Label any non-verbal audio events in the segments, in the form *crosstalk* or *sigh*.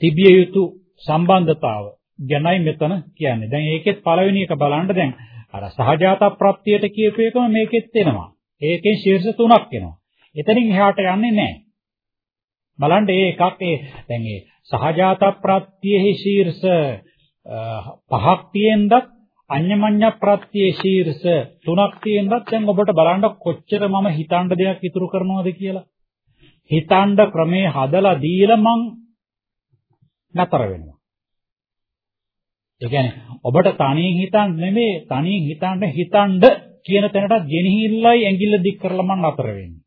තිබිය යුතු සම්බන්ධතාව ගැනයි මෙතන කියන්නේ. දැන් ඒකෙත් පළවෙනි එක බලන්න දැන් අර සහජාත ප්‍රත්‍යයට කියපු එකම මේකෙත් එනවා. ඒකෙන් ශීර්ෂ තුනක් එනවා. එතනින් එහාට යන්නේ නැහැ. බලන්න මේ එකක් ඒ දැන් ඒ සහජාත ප්‍රත්‍යෙහි ශීර්ෂ පහක් තියෙනදත් අඤ්ඤමඤ්ඤ ප්‍රත්‍යේ ශීර්ෂ තුනක් තියෙනදත් දැන් ඔබට බලන්න කොච්චර මම හිතන්න දෙයක් ඉතුරු කරනවද කියලා. හිතන්න ක්‍රමේ හදලා දීලා මං නතර වෙනවා. ඒ කියන්නේ ඔබට තනියෙන් හිතන්න නෙමෙයි තනියෙන් හිතන්න හිතන්න කියන තැනට ගෙනහිල්ලයි ඇඟිල්ල දික් කරලා මං නතර වෙන්නේ.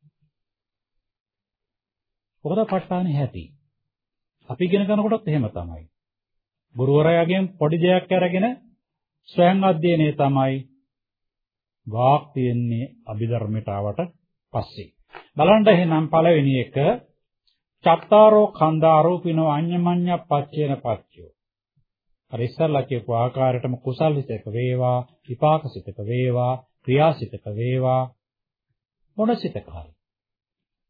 ඔබට ප ဋ ාණේ ඇති. අපි ඉගෙන ගන්නකොටත් එහෙම තමයි. ගුරුවරයාගෙන් පොඩි දෙයක් අරගෙන ස්වයං අධ්‍යයනය තමයි වාක් තියෙන්නේ අභිධර්මයට ආවට පස්සේ. බලන්න එහෙනම් පළවෙනි එක චත්තාරෝ කන්දාරෝපිනෝ අඤ්ඤමඤ්ඤ පච්චේන පච්චයෝ. අර ඉස්සල්ලා කියපු ආකාරයටම කුසල් සිතක වේවා, විපාක සිතක වේවා, ක්‍රියා සිතක වේවා මොන සිතක හරි.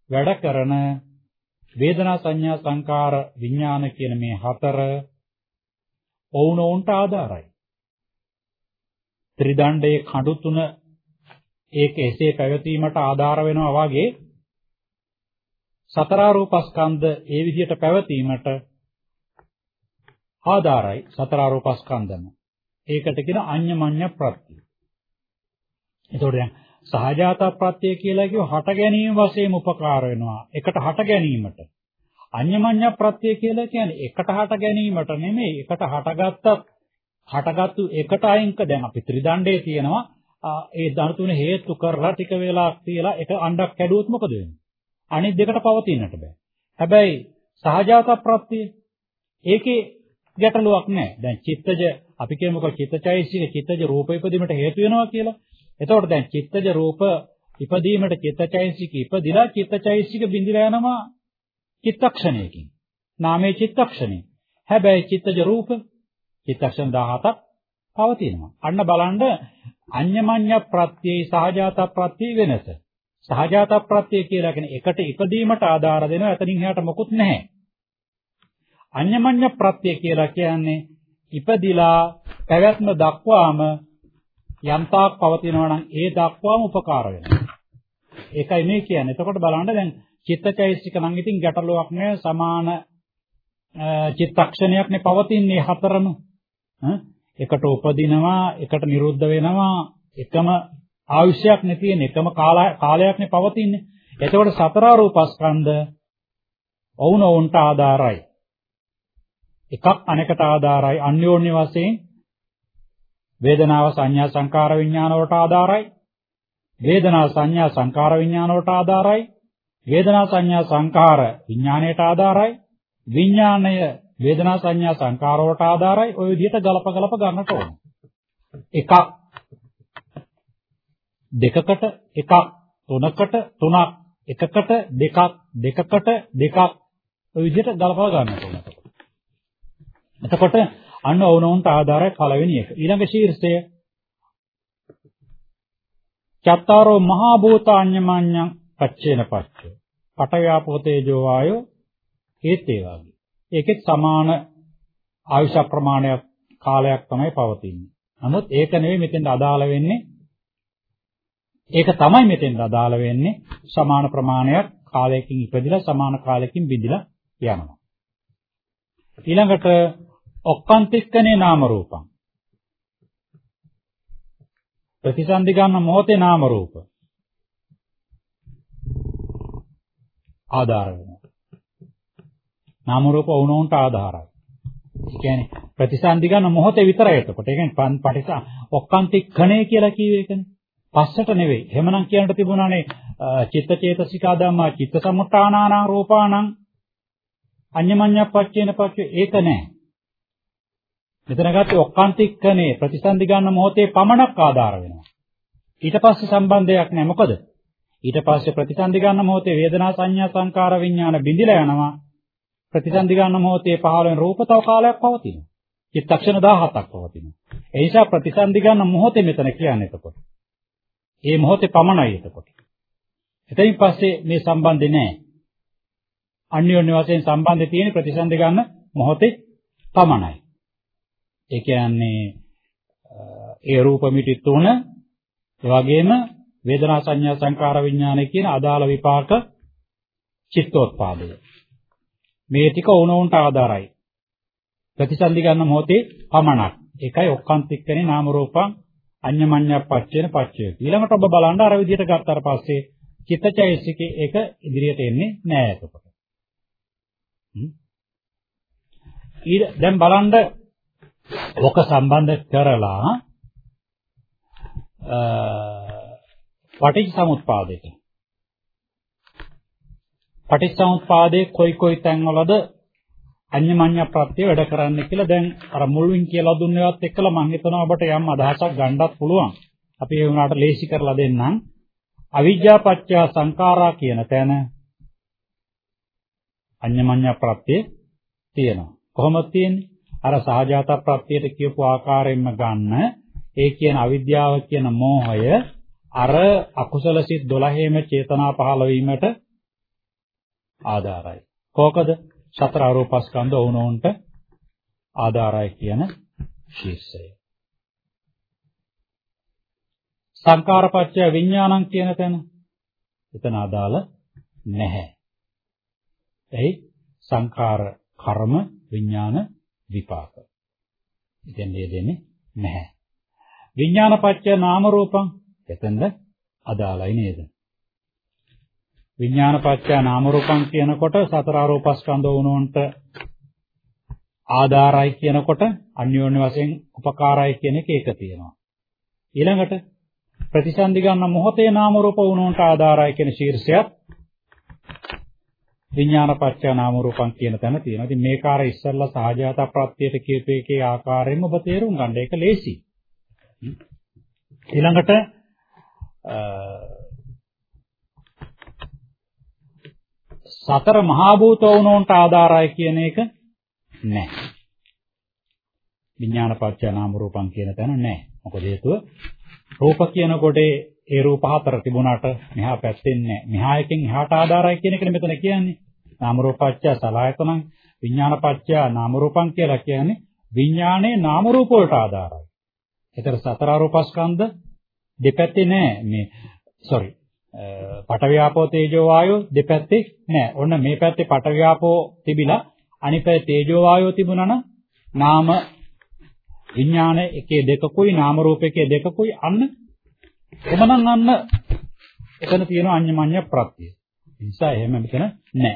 වැඩ කරන වේදනා සංඥා සංකාර විඥාන කියන මේ හතර ඔවුනොවුන්ට ආධාරයි. ත්‍රිදණ්ඩයේ කඳු තුන ඒක එසේ පැවතීමට ආධාර වෙනවා වගේ සතර රූපස්කන්ධ ඒ විදිහට පැවතීමට ආධාරයි සතර රූපස්කන්ධම. ඒකට කියන අඤ්ඤමඤ්ඤ ප්‍රත්‍ය. එතකොට දැන් සහජාත ප්‍රත්‍ය කියලා කියව හට ගැනීම වශයෙන් උපකාර වෙනවා. එකට හට ගැනීමට. අඤ්ඤමඤ්ඤ ප්‍රත්‍ය කියලා කියන්නේ එකට හට ගැනීමට නෙමෙයි එකට හටගත්තත් හටගත්තු එකට අයින්ක දැන් අපි ත්‍රිදණ්ඩේ තියෙනවා ඒ ධන තුන හේතු කරලා ටික වෙලාවක් තියලා එක අණ්ඩක් කැඩුවොත් මොකද වෙන්නේ අනිත් දෙකට පවතින්නට බෑ හැබැයි සහජාත ප්‍රත්‍ය ඒකේ ගැටලුවක් නැහැ දැන් චිත්තජ අපි කියමුකෝ චිත්තචෛසික චිත්තජ රූප ඉපදීමට හේතු වෙනවා කියලා එතකොට දැන් චිත්තජ රූප ඉපදීමට චිත්තචෛසික ඉපදිලා චිත්තචෛසික බිඳිලා යනවා චිත්තක්ෂණයකින්. නාමයේ චිත්තක්ෂණය. හැබැයි චිත්තජ රූප චිත්තක්ෂණ 17ක් පවතිනවා. අන්න බලන්න අඤ්ඤමඤ්ඤ ප්‍රත්‍යය සහජාත ප්‍රත්‍යය වෙනස. සහජාත ප්‍රත්‍යය කියලා කියන්නේ එකට ඉපදීමට ආධාර දෙනවා. එතනින් එහාට මොකුත් නැහැ. අඤ්ඤමඤ්ඤ ප්‍රත්‍යය කියලා කියන්නේ ඉපදිලා පැවැත්ම දක්වාම යම්තාක් පවතිනවා නම් ඒ දක්වාම උපකාර වෙනවා. ඒකයි මේ කියන්නේ. එතකොට බලන්න දැන් චිත්තචෛසික නම් ඉතින් ගැටලුවක් නෑ සමාන චිත්තක්ෂණයක් නේ පවතින්නේ හතරම එකට උපදිනවා එකට නිරුද්ධ වෙනවා එකම ආයුෂයක් නේ තියෙන එකම කාලයක් නේ පවතින්නේ. එතකොට සතර රූපස්කන්ධ ඔවුනොවුන්ට ආධාරයි. එකක් අනෙකට ආධාරයි. අන්‍යෝන්‍ය වශයෙන් වේදනාව සංඥා සංකාර විඥාන වලට ආධාරයි. වේදනා සංඥා සංකාර විඥාන වලට ආධාරයි. වේදනා සංඥා සංකාර විඥාණයට ආධාරයි. විඥාණය වේදනා සංඥා සංකාර වලට ආධාරයි. ওই විදිහට ගලප ගලප ගන්නට ඕන. එකක් දෙකකට එකක් තුනකට තුනක් එකකට දෙකක් දෙකකට දෙකක් ඔය විදිහට ගලපා ගන්නට ඕන එතකොට අන්න ඕනෝන්ට ආධාරය පළවෙනි එක ඊළඟ ශීර්ෂය චත්තාරෝ මහා භූතාඤ්ඤමඤ්ඤං පච්චේන පච්චය පටව්‍යාපෝ තේජෝ වායෝ ඒත් ඒ වගේ. ඒකෙත් සමාන ආයුෂ ප්‍රමාණයක් කාලයක් තමයි පවතින්නේ. නමුත් ඒක නෙවෙයි මෙතෙන්ට අදාළ වෙන්නේ. ඒක තමයි මෙතෙන්ට අදාළ වෙන්නේ සමාන ප්‍රමාණයක් කාලයකින් ඉපදිලා සමාන කාලයකින් බිඳිලා යනවා. ඊළඟට ඔක්කාන්තික්කනේ නාම රූපං. ප්‍රතිසන්දි ගන්න මොහොතේ නාම රූප. ආධාර වෙනවා. නාම රූප වුණොන්ට ආධාරයි. ඒ කියන්නේ ප්‍රතිසන්දි ගන්න මොහොතේ විතරයි එතකොට. ඒ කියන්නේ පටිස ඔක්කාන්තික්ඛණය කියලා කියවේ ඒකනේ. පස්සට නෙවෙයි. එහෙමනම් කියන්නට තිබුණානේ චිත්ත චේතසිකා ධම්මා චිත්ත සමුත්ථානානං රූපානං අඤ්ඤමඤ්ඤප්පච්චේන පච්ච ඒක නෑ. මෙතන ගත්තේ ඔක්කාන්තික්ඛනේ ප්‍රතිසන්දි ගන්න මොහොතේ පමණක් ආධාර වෙනවා. ඊට පස්සේ සම්බන්ධයක් නෑ. මොකද? ඊට පස්සේ ප්‍රතිසන්දි ගන්න මොහොතේ වේදනා සංඥා සංකාර විඥාන බිඳිලා යනවා. ප්‍රතිසන්දි ගන්න මොහොතේ පහළ වෙන රූප තව කාලයක් පවතිනවා. චිත්තක්ෂණ 17ක් පවතිනවා. ඒ නිසා ප්‍රතිසන්දි ගන්න මොහොතේ මෙතන කියන්නේ එතකොට. ඒ මොහොතේ පමණයි එතකොට. එතනින් පස්සේ මේ සම්බන්ධේ නැහැ. අන්‍යෝන්‍ය වශයෙන් සම්බන්ධය තියෙන ප්‍රතිසන්දි ගන්න මොහොතේ පමණයි. ඒ කියන්නේ ඒ රූප මිටි තුන ඒ වගේම වේදනා සංඥා සංකාර විඥාන කියන අදාළ විපාක චිත්තෝත්පාදය. මේ ටික ඕනෝන්ට ආධාරයි. ප්‍රතිසන්දි ගන්න මොහොතේ පමණක්. ඒකයි ඔක්කාන්තික්කනේ නාම රූපං අඤ්ඤමඤ්ඤ පච්චේන පච්චය. ඊළඟට ඔබ බලන්න අර විදිහට ගත්තාට පස්සේ චිත්තචෛසිකේ ඒක ඉදිරියට එන්නේ නෑ එතකොට. ඊට දැන් බලන්න ඔක සම්බන්ධ කරලා පටිච්ච සමුප්පාදයට පටිච්ච සමුප්පාදයේ කොයි කොයි තැන්වලද අඤ්ඤමඤ්ඤ ප්‍රත්‍ය වැඩ කරන්න කියලා දැන් අර මුල්වින් කියලා දුන්නේවත් එක්කලා මම හිතනවා ඔබට යම් අදහසක් ගන්නත් පුළුවන්. අපි ඒ වුණාට ලේසි කරලා දෙන්නම්. අවිජ්ජා පත්‍ය සංඛාරා කියන තැන අඤ්ඤමඤ්ඤ ප්‍රත්‍ය තියෙනවා. කොහොමද තියෙන්නේ? අර සහජාත ප්‍රත්‍යයට කියපු ආකාරයෙන්ම ගන්න ඒ කියන අවිද්‍යාව කියන මෝහය අර අකුසල සිත් 12ෙම චේතනා පහළ වීමට ආධාරයි. කෝකද? සතර ආරෝපස්කන්ධ වුණොන්ට ආධාරයි කියන ශීර්ෂය. සංකාරපච්චය විඥානං කියන තැන එතන අදාළ නැහැ. එයි සංකාර කර්ම විඥාන විපාක. ඉතින් මේ දෙන්නේ නැහැ. විඥානපච්චය නාම රූපං එතනද අදාළයි නේද? විඥානපච්චය නාම රූපං කියනකොට සතර ආරෝපස්කන්ධ වුණොන්ට ආධාරයි කියනකොට අන්‍යෝන්‍ය වශයෙන් උපකාරයි කියන එක ඒක තියෙනවා. ඊළඟට ප්‍රතිසන්දි ගන්න මොහොතේ නාම රූප වුණොන්ට ආධාරයි කියන ශීර්ෂයක් විඥානපච්චය නාම රූපං කියන තැන තියෙනවා. ඉතින් මේ කාර්ය ඉස්සල්ලා සහජාත ප්‍රත්‍යයට කියපු එකේ ආකාරයෙන්ම ඔබ තේරුම් ගන්න. ඒක ලේසි. ඊළඟට සතර මහා භූත වුණොන්ට ආධාරයි කියන එක නැහැ. විඥානපච්චය නාම රූපං කියන තැන නැහැ. මොකද හේතුව රූප කියන කොටේ ඒ රූප හතර තිබුණාට මෙහා පැත්තෙන් නැහැ. මෙහා එකෙන් එහාට ආධාරයි කියන එකනේ මෙතන කියන්නේ. නාම රූපච්චය සලආයතනං විඥානපච්චය නාම රූපං කියලා කියන්නේ විඥානයේ නාම රූප වලට ආධාරයි. ඒතර සතර ආරෝපස්කන්ධ දෙපැත්තේ නෑ මේ sorry පටවියාපෝ තේජෝ වායෝ දෙපැත්තේ නෑ. ඔන්න මේ පැත්තේ පටවියාපෝ තිබිලා අනිත් පැත්තේ තේජෝ වායෝ තිබුණා නම් නාම විඥාන එකේ දෙකකුයි නාම රූප එකේ දෙකකුයි අන්න එමනම් අන්න එතන තියෙන අඤ්ඤමඤ්ඤ ප්‍රත්‍ය. ඒ නිසා එහෙම මෙතන නැහැ.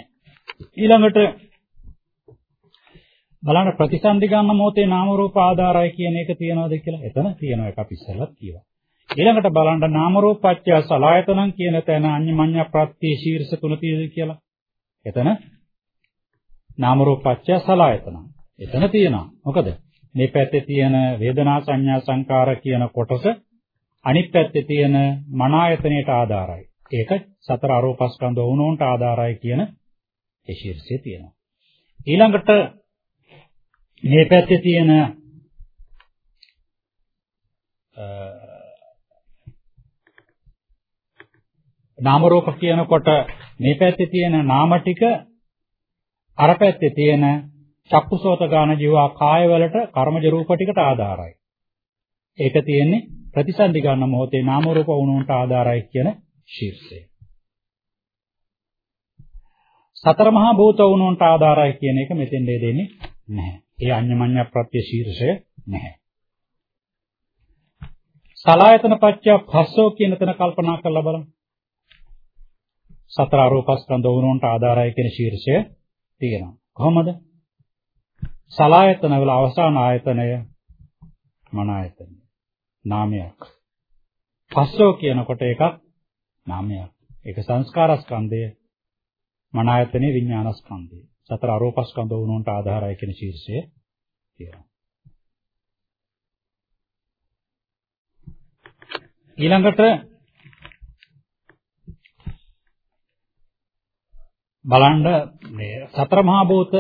ඊළඟට බලන්න ප්‍රතිසන්දි ගන්න මොහොතේ නාම රූප ආධාරය කියන එක තියනවද කියලා. එතන තියෙන එක අපි ඉස්සෙල්ලත් කියවා. ඊළඟට බලන්න නාම රූප පත්‍ය සලායතනං කියන තැන අඤ්ඤමඤ්ඤ ප්‍රත්‍ය ශීර්ෂ තුන තියෙද කියලා. එතන නාම රූප පත්‍ය සලායතනං. එතන තියෙනවා. මොකද මේ පැත්තේ තියෙන වේදනා සංඥා සංකාර කියන කොටස අනිත් පැත්තේ තියෙන මන ආයතනයට ආධාරයි. ඒක සතර ආරෝපස්කන්ධ වුණොන්ට ආධාරයි කියන ඒ ශීර්ෂය තියෙනවා. ඊළඟට මේ පැත්තේ තියෙන නාම රූප කියනකොට මේ පැත්තේ තියෙන නාම ටික අර පැත්තේ තියෙන චක්කුසෝත ගාන ජීවා කාය වලට කර්මජ රූප ටිකට ආධාරයි. ඒක තියෙන්නේ ප්‍රතිසන්දි ගන්න මොහොතේ නාම රූප වුණුන්ට ආධාරයි කියන ශීර්ෂය. සතර මහා භූත වුණුන්ට ආධාරයි කියන එක මෙතෙන් දෙන්නේ නැහැ. ඒ අඤ්ඤමඤ්ඤ ප්‍රත්‍ය ශීර්ෂය නැහැ. සලායතන පත්‍ය භස්සෝ කියන තැන කල්පනා කරලා බලන්න. සතර ආරෝපස්කන්ධ වුණුන්ට ආධාරයි කියන ශීර්ෂය තියෙනවා. කොහොමද? සලායතන වල අවසාන ආයතනය මන ආයතනය. නාමයක්. පස්සෝ කියනකොට එකක් නාමයක්. ඒක සංස්කාරස්කන්ධය මන ආයතනේ විඥානස්කන්ධය. සතර ආරෝපස්කන්ධ වුණොන්ට ආධාරයි කියන ශීර්ෂය තියෙනවා. ඊළඟට බලන්න මේ සතර මහා භූත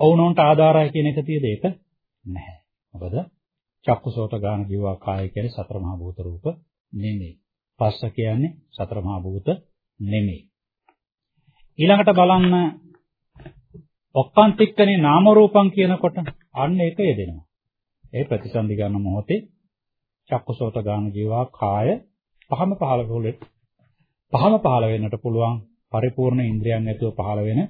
වුණොන්ට ආධාරයි කියන එක තියෙද ඒක නැහැ. මොකද චක්කුසෝත ගාන ජීවා කාය කියන්නේ සතර මහා භූත රූප නෙමෙයි. පස්ස කියන්නේ සතර මහා භූත නෙමෙයි. ඊළඟට බලන්න ඔක්කාන්තික්කනේ නාම රූපං කියනකොට අන්න ඒක යෙදෙනවා. ඒ ප්‍රතිසන්දි ගන්න මොහොතේ චක්කසෝත ගාන ජීවා කාය පහම පහල වලට පහම පහල වෙන්නට පුළුවන් පරිපූර්ණ ඉන්ද්‍රියන් නැතුව පහල වෙන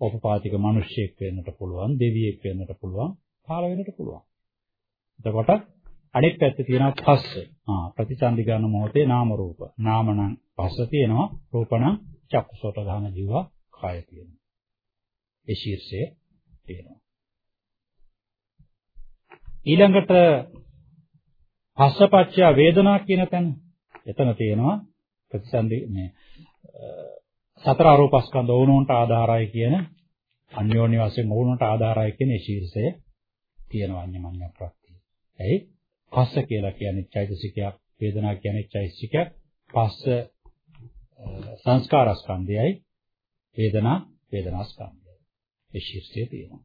ඕපපාතික මිනිස්සෙක් වෙන්නට පුළුවන් දෙවියෙක් වෙන්නට පුළුවන් පහල වෙන්නට පුළුවන්. එතකොට අනෙක් පැත්තේ තියෙනවා පස්ස. ආ ප්‍රතිසන්දි ගන්න මොහොතේ නාම රූප. නාම නම් පස්ස තියෙනවා රූප නම් චක්කසෝත ගාන ජීවා කාය තියෙනවා. ඒ ශීර්ෂය තියෙනවා. ඊළඟට පස්සපච්චය වේදනා කියන තැන එතන තියෙනවා ප්‍රතිසන්දි මේ සතර ආරෝපස්කන්ධ ඕනෝන්ට ආධාරයි කියන අන්‍යෝන්‍ය වශයෙන් ඕනෝන්ට ආධාරයි කියන ඒ ශීර්ෂය තියෙනවා අඤ්ඤමඤ්ඤ ප්‍රත්‍ය. එයි පස්ස කියලා කියන්නේ චෛතසිකයක් වේදනා කියන්නේ චෛතසිකයක් පස්ස සංස්කාරස්කන්ධයයි වේදනා වේදනාස්කන්ධයයි. ඒ ශීර්ෂය තියෙනවා.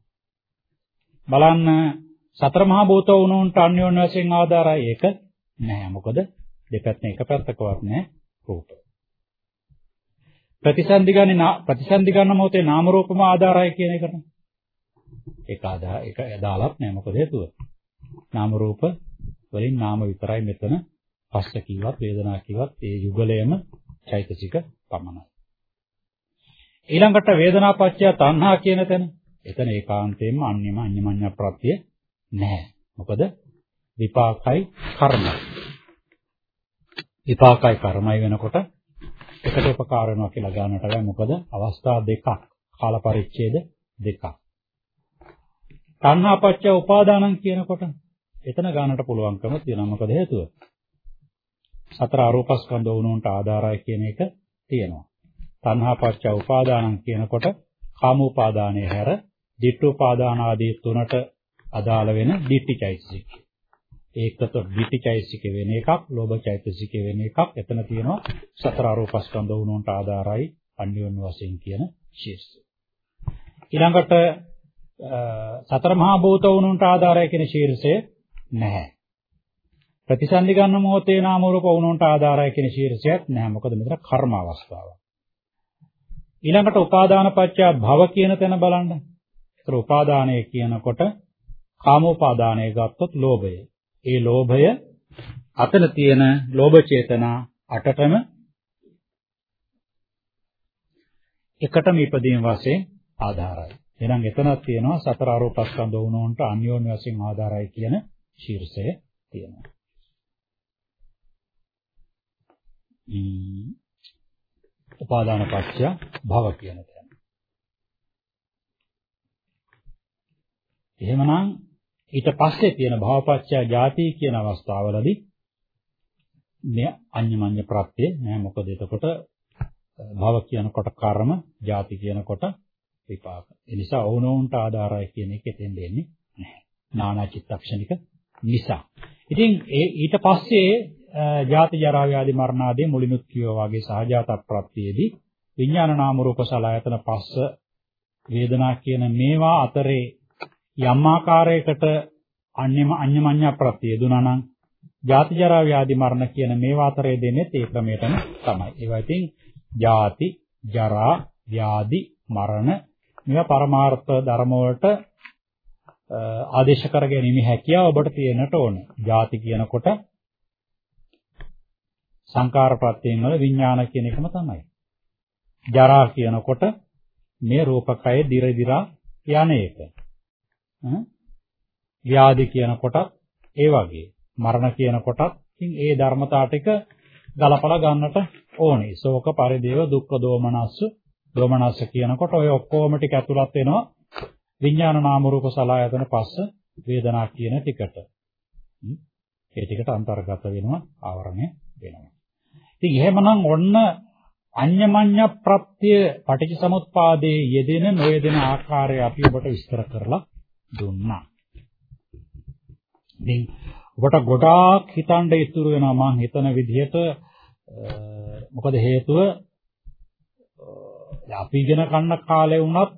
බලන්න සතර මහා භූත වුණුන්ට අන්‍යෝන්‍ය වශයෙන් ආධාරයි ඒක නැහැ. මොකද දෙපැත්තෙන් එක පැත්තකවත් නැහැ රූප. ප්‍රතිසන්දි ගන්නේ ප්‍රතිසන්දි ගන්න මොහොතේ නාම රූපම ආධාරයි කියන එකට. ඒක ආධාර ඒක අදාළක් නැහැ. මොකද හේතුව? නාම රූප වලින් නාම විතරයි මෙතන පස්ස කිව්වත් වේදනා කිව්වත් ඒ යුගලයම චෛතසික පමණයි. ඊළඟට වේදනාපච්චය තණ්හා කියන තැන එතන ඒකාන්තයෙන්ම අන්‍යම අඤ්ඤමඤ්ඤ ප්‍රත්‍ය නැහැ. මොකද විපාකයි කර්මයි. විපාකයි කර්මයි වෙනකොට එකට උපකාර වෙනවා කියලා ගන්නට බෑ. මොකද අවස්ථා දෙකක්, කාල පරිච්ඡේද දෙකක්. තණ්හාපච්ච උපාදානං කියනකොට එතන ගන්නට පුළුවන්කම තියෙනවා. මොකද හේතුව? සතර ආරෝපස්කන්ධ වුණුන්ට ආධාරය කියන එක තියෙනවා. තණ්හාපච්ච උපාදානං කියනකොට කාමෝපාදානයේ හැර ditthෝපාදාන ආදී තුනට අදාළ වෙන ditthිචෛතසික. ඒකට ditthිචෛතසික වෙන එකක්, ලෝභචෛතසික වෙන එකක්. එතන තියෙනවා සතර ආරෝපස්කන්ධ වුණොන්ට ආධාරයි අන්‍යෝන්‍ය වශයෙන් කියන ශීර්ෂය. ඊළඟට සතර මහා භූත වුණොන්ට ආධාරය කියන ශීර්ෂය නැහැ. ප්‍රතිසන්දි ගන්න මොහොතේ නාම රූප වුණොන්ට ආධාරය කියන ශීර්ෂයක් නැහැ. මොකද මෙතන කර්ම අවස්ථාවක්. ඊළඟට උපාදාන පත්‍ය භව කියන තැන බලන්න. ඒතර උපාදානය කියනකොට කාමෝපාදානය ගත්තොත් ලෝභය. ඒ ලෝභය අතන තියෙන ලෝභ චේතනා අටටම එකටම ඉපදීම වශයෙන් ආධාරයි. එහෙනම් එතනක් තියෙනවා සතර ආරෝපස්කන්ධ වුණොන්ට අන්‍යෝන්‍ය වශයෙන් ආධාරයි කියන ශීර්ෂය තියෙනවා. උපාදාන පත්‍ය භව කියන තැන. එහෙමනම් ඊට පස්සේ තියෙන භවපච්චය ಜಾති කියන අවස්ථාවවලදී මේ අඤ්ඤමඤ්ඤ ප්‍රත්‍ය නෑ මොකද එතකොට භව කියනකොට කර්ම ಜಾති කියනකොට විපාක. ඒ නිසා ඕනෝන්ට ආධාරය කියන එක එතෙන් දෙන්නේ නැහැ. නානා චිත්තක්ෂණික නිසා. ඉතින් ඒ ඊට පස්සේ ජාති ජරා ව්‍යාධි මරණ ආදී මුලිනුත් කියවා වගේ සහජාත ප්‍රත්‍යයේදී විඥාන නාම රූප සලආයතන පස්ස වේදනා කියන මේවා අතරේ යම් ආකාරයකට අන්‍යම අඤ්ඤමඤ්ඤ ප්‍රත්‍ය දුනා නම් ජාති ජරා ව්‍යාධි මරණ කියන මේවා අතරේ දෙන්නේ ඒ ක්‍රමයටම තමයි. ඒවා ඉතින් ජාති ජරා ව්‍යාධි මරණ මේවා පරමාර්ථ ධර්ම වලට ආදේශ කර ගැනීම හැකියාව ඔබට තියෙන්නට ඕන. ಜಾති කියනකොට සංකාර ප්‍රත්‍යයෙන් වල විඥාන කියන එකම තමයි. ජරා කියනකොට මේ රූපකය දිර දිරා යන එක. ව්‍යාධි කියනකොට ඒ වගේ. මරණ කියනකොටත් ඉතින් ඒ ධර්මතා ටික ගලපලා ගන්නට ඕනේ. ශෝක පරිදේව දුක්ඛ දෝමනස්ස දෝමනස්ස කියනකොට ඔය ඔක්කොම ටික ඇතුළත් වෙනවා විඥාන නාම රූප සලආයතන පස්ස වේදනා කියන ටිකට. ඒ ටිකට අන්තර්ගත වෙනවා ආවරණය වෙනවා. ඉතින් එහෙමනම් ඔන්න අඤ්ඤමඤ්ඤ ප්‍රත්‍ය පටිච්චසමුප්පාදයේ යෙදෙන නොයෙදෙන ආකාරය අපි ඔබට විස්තර කරලා දුන්නා. ඉතින් ඔබට ගොඩාක් හිතන්න ඉතුරු වෙනවා මම හිතන විදිහට මොකද හේතුව අපි ඉගෙන ගන්න කාලේ වුණත්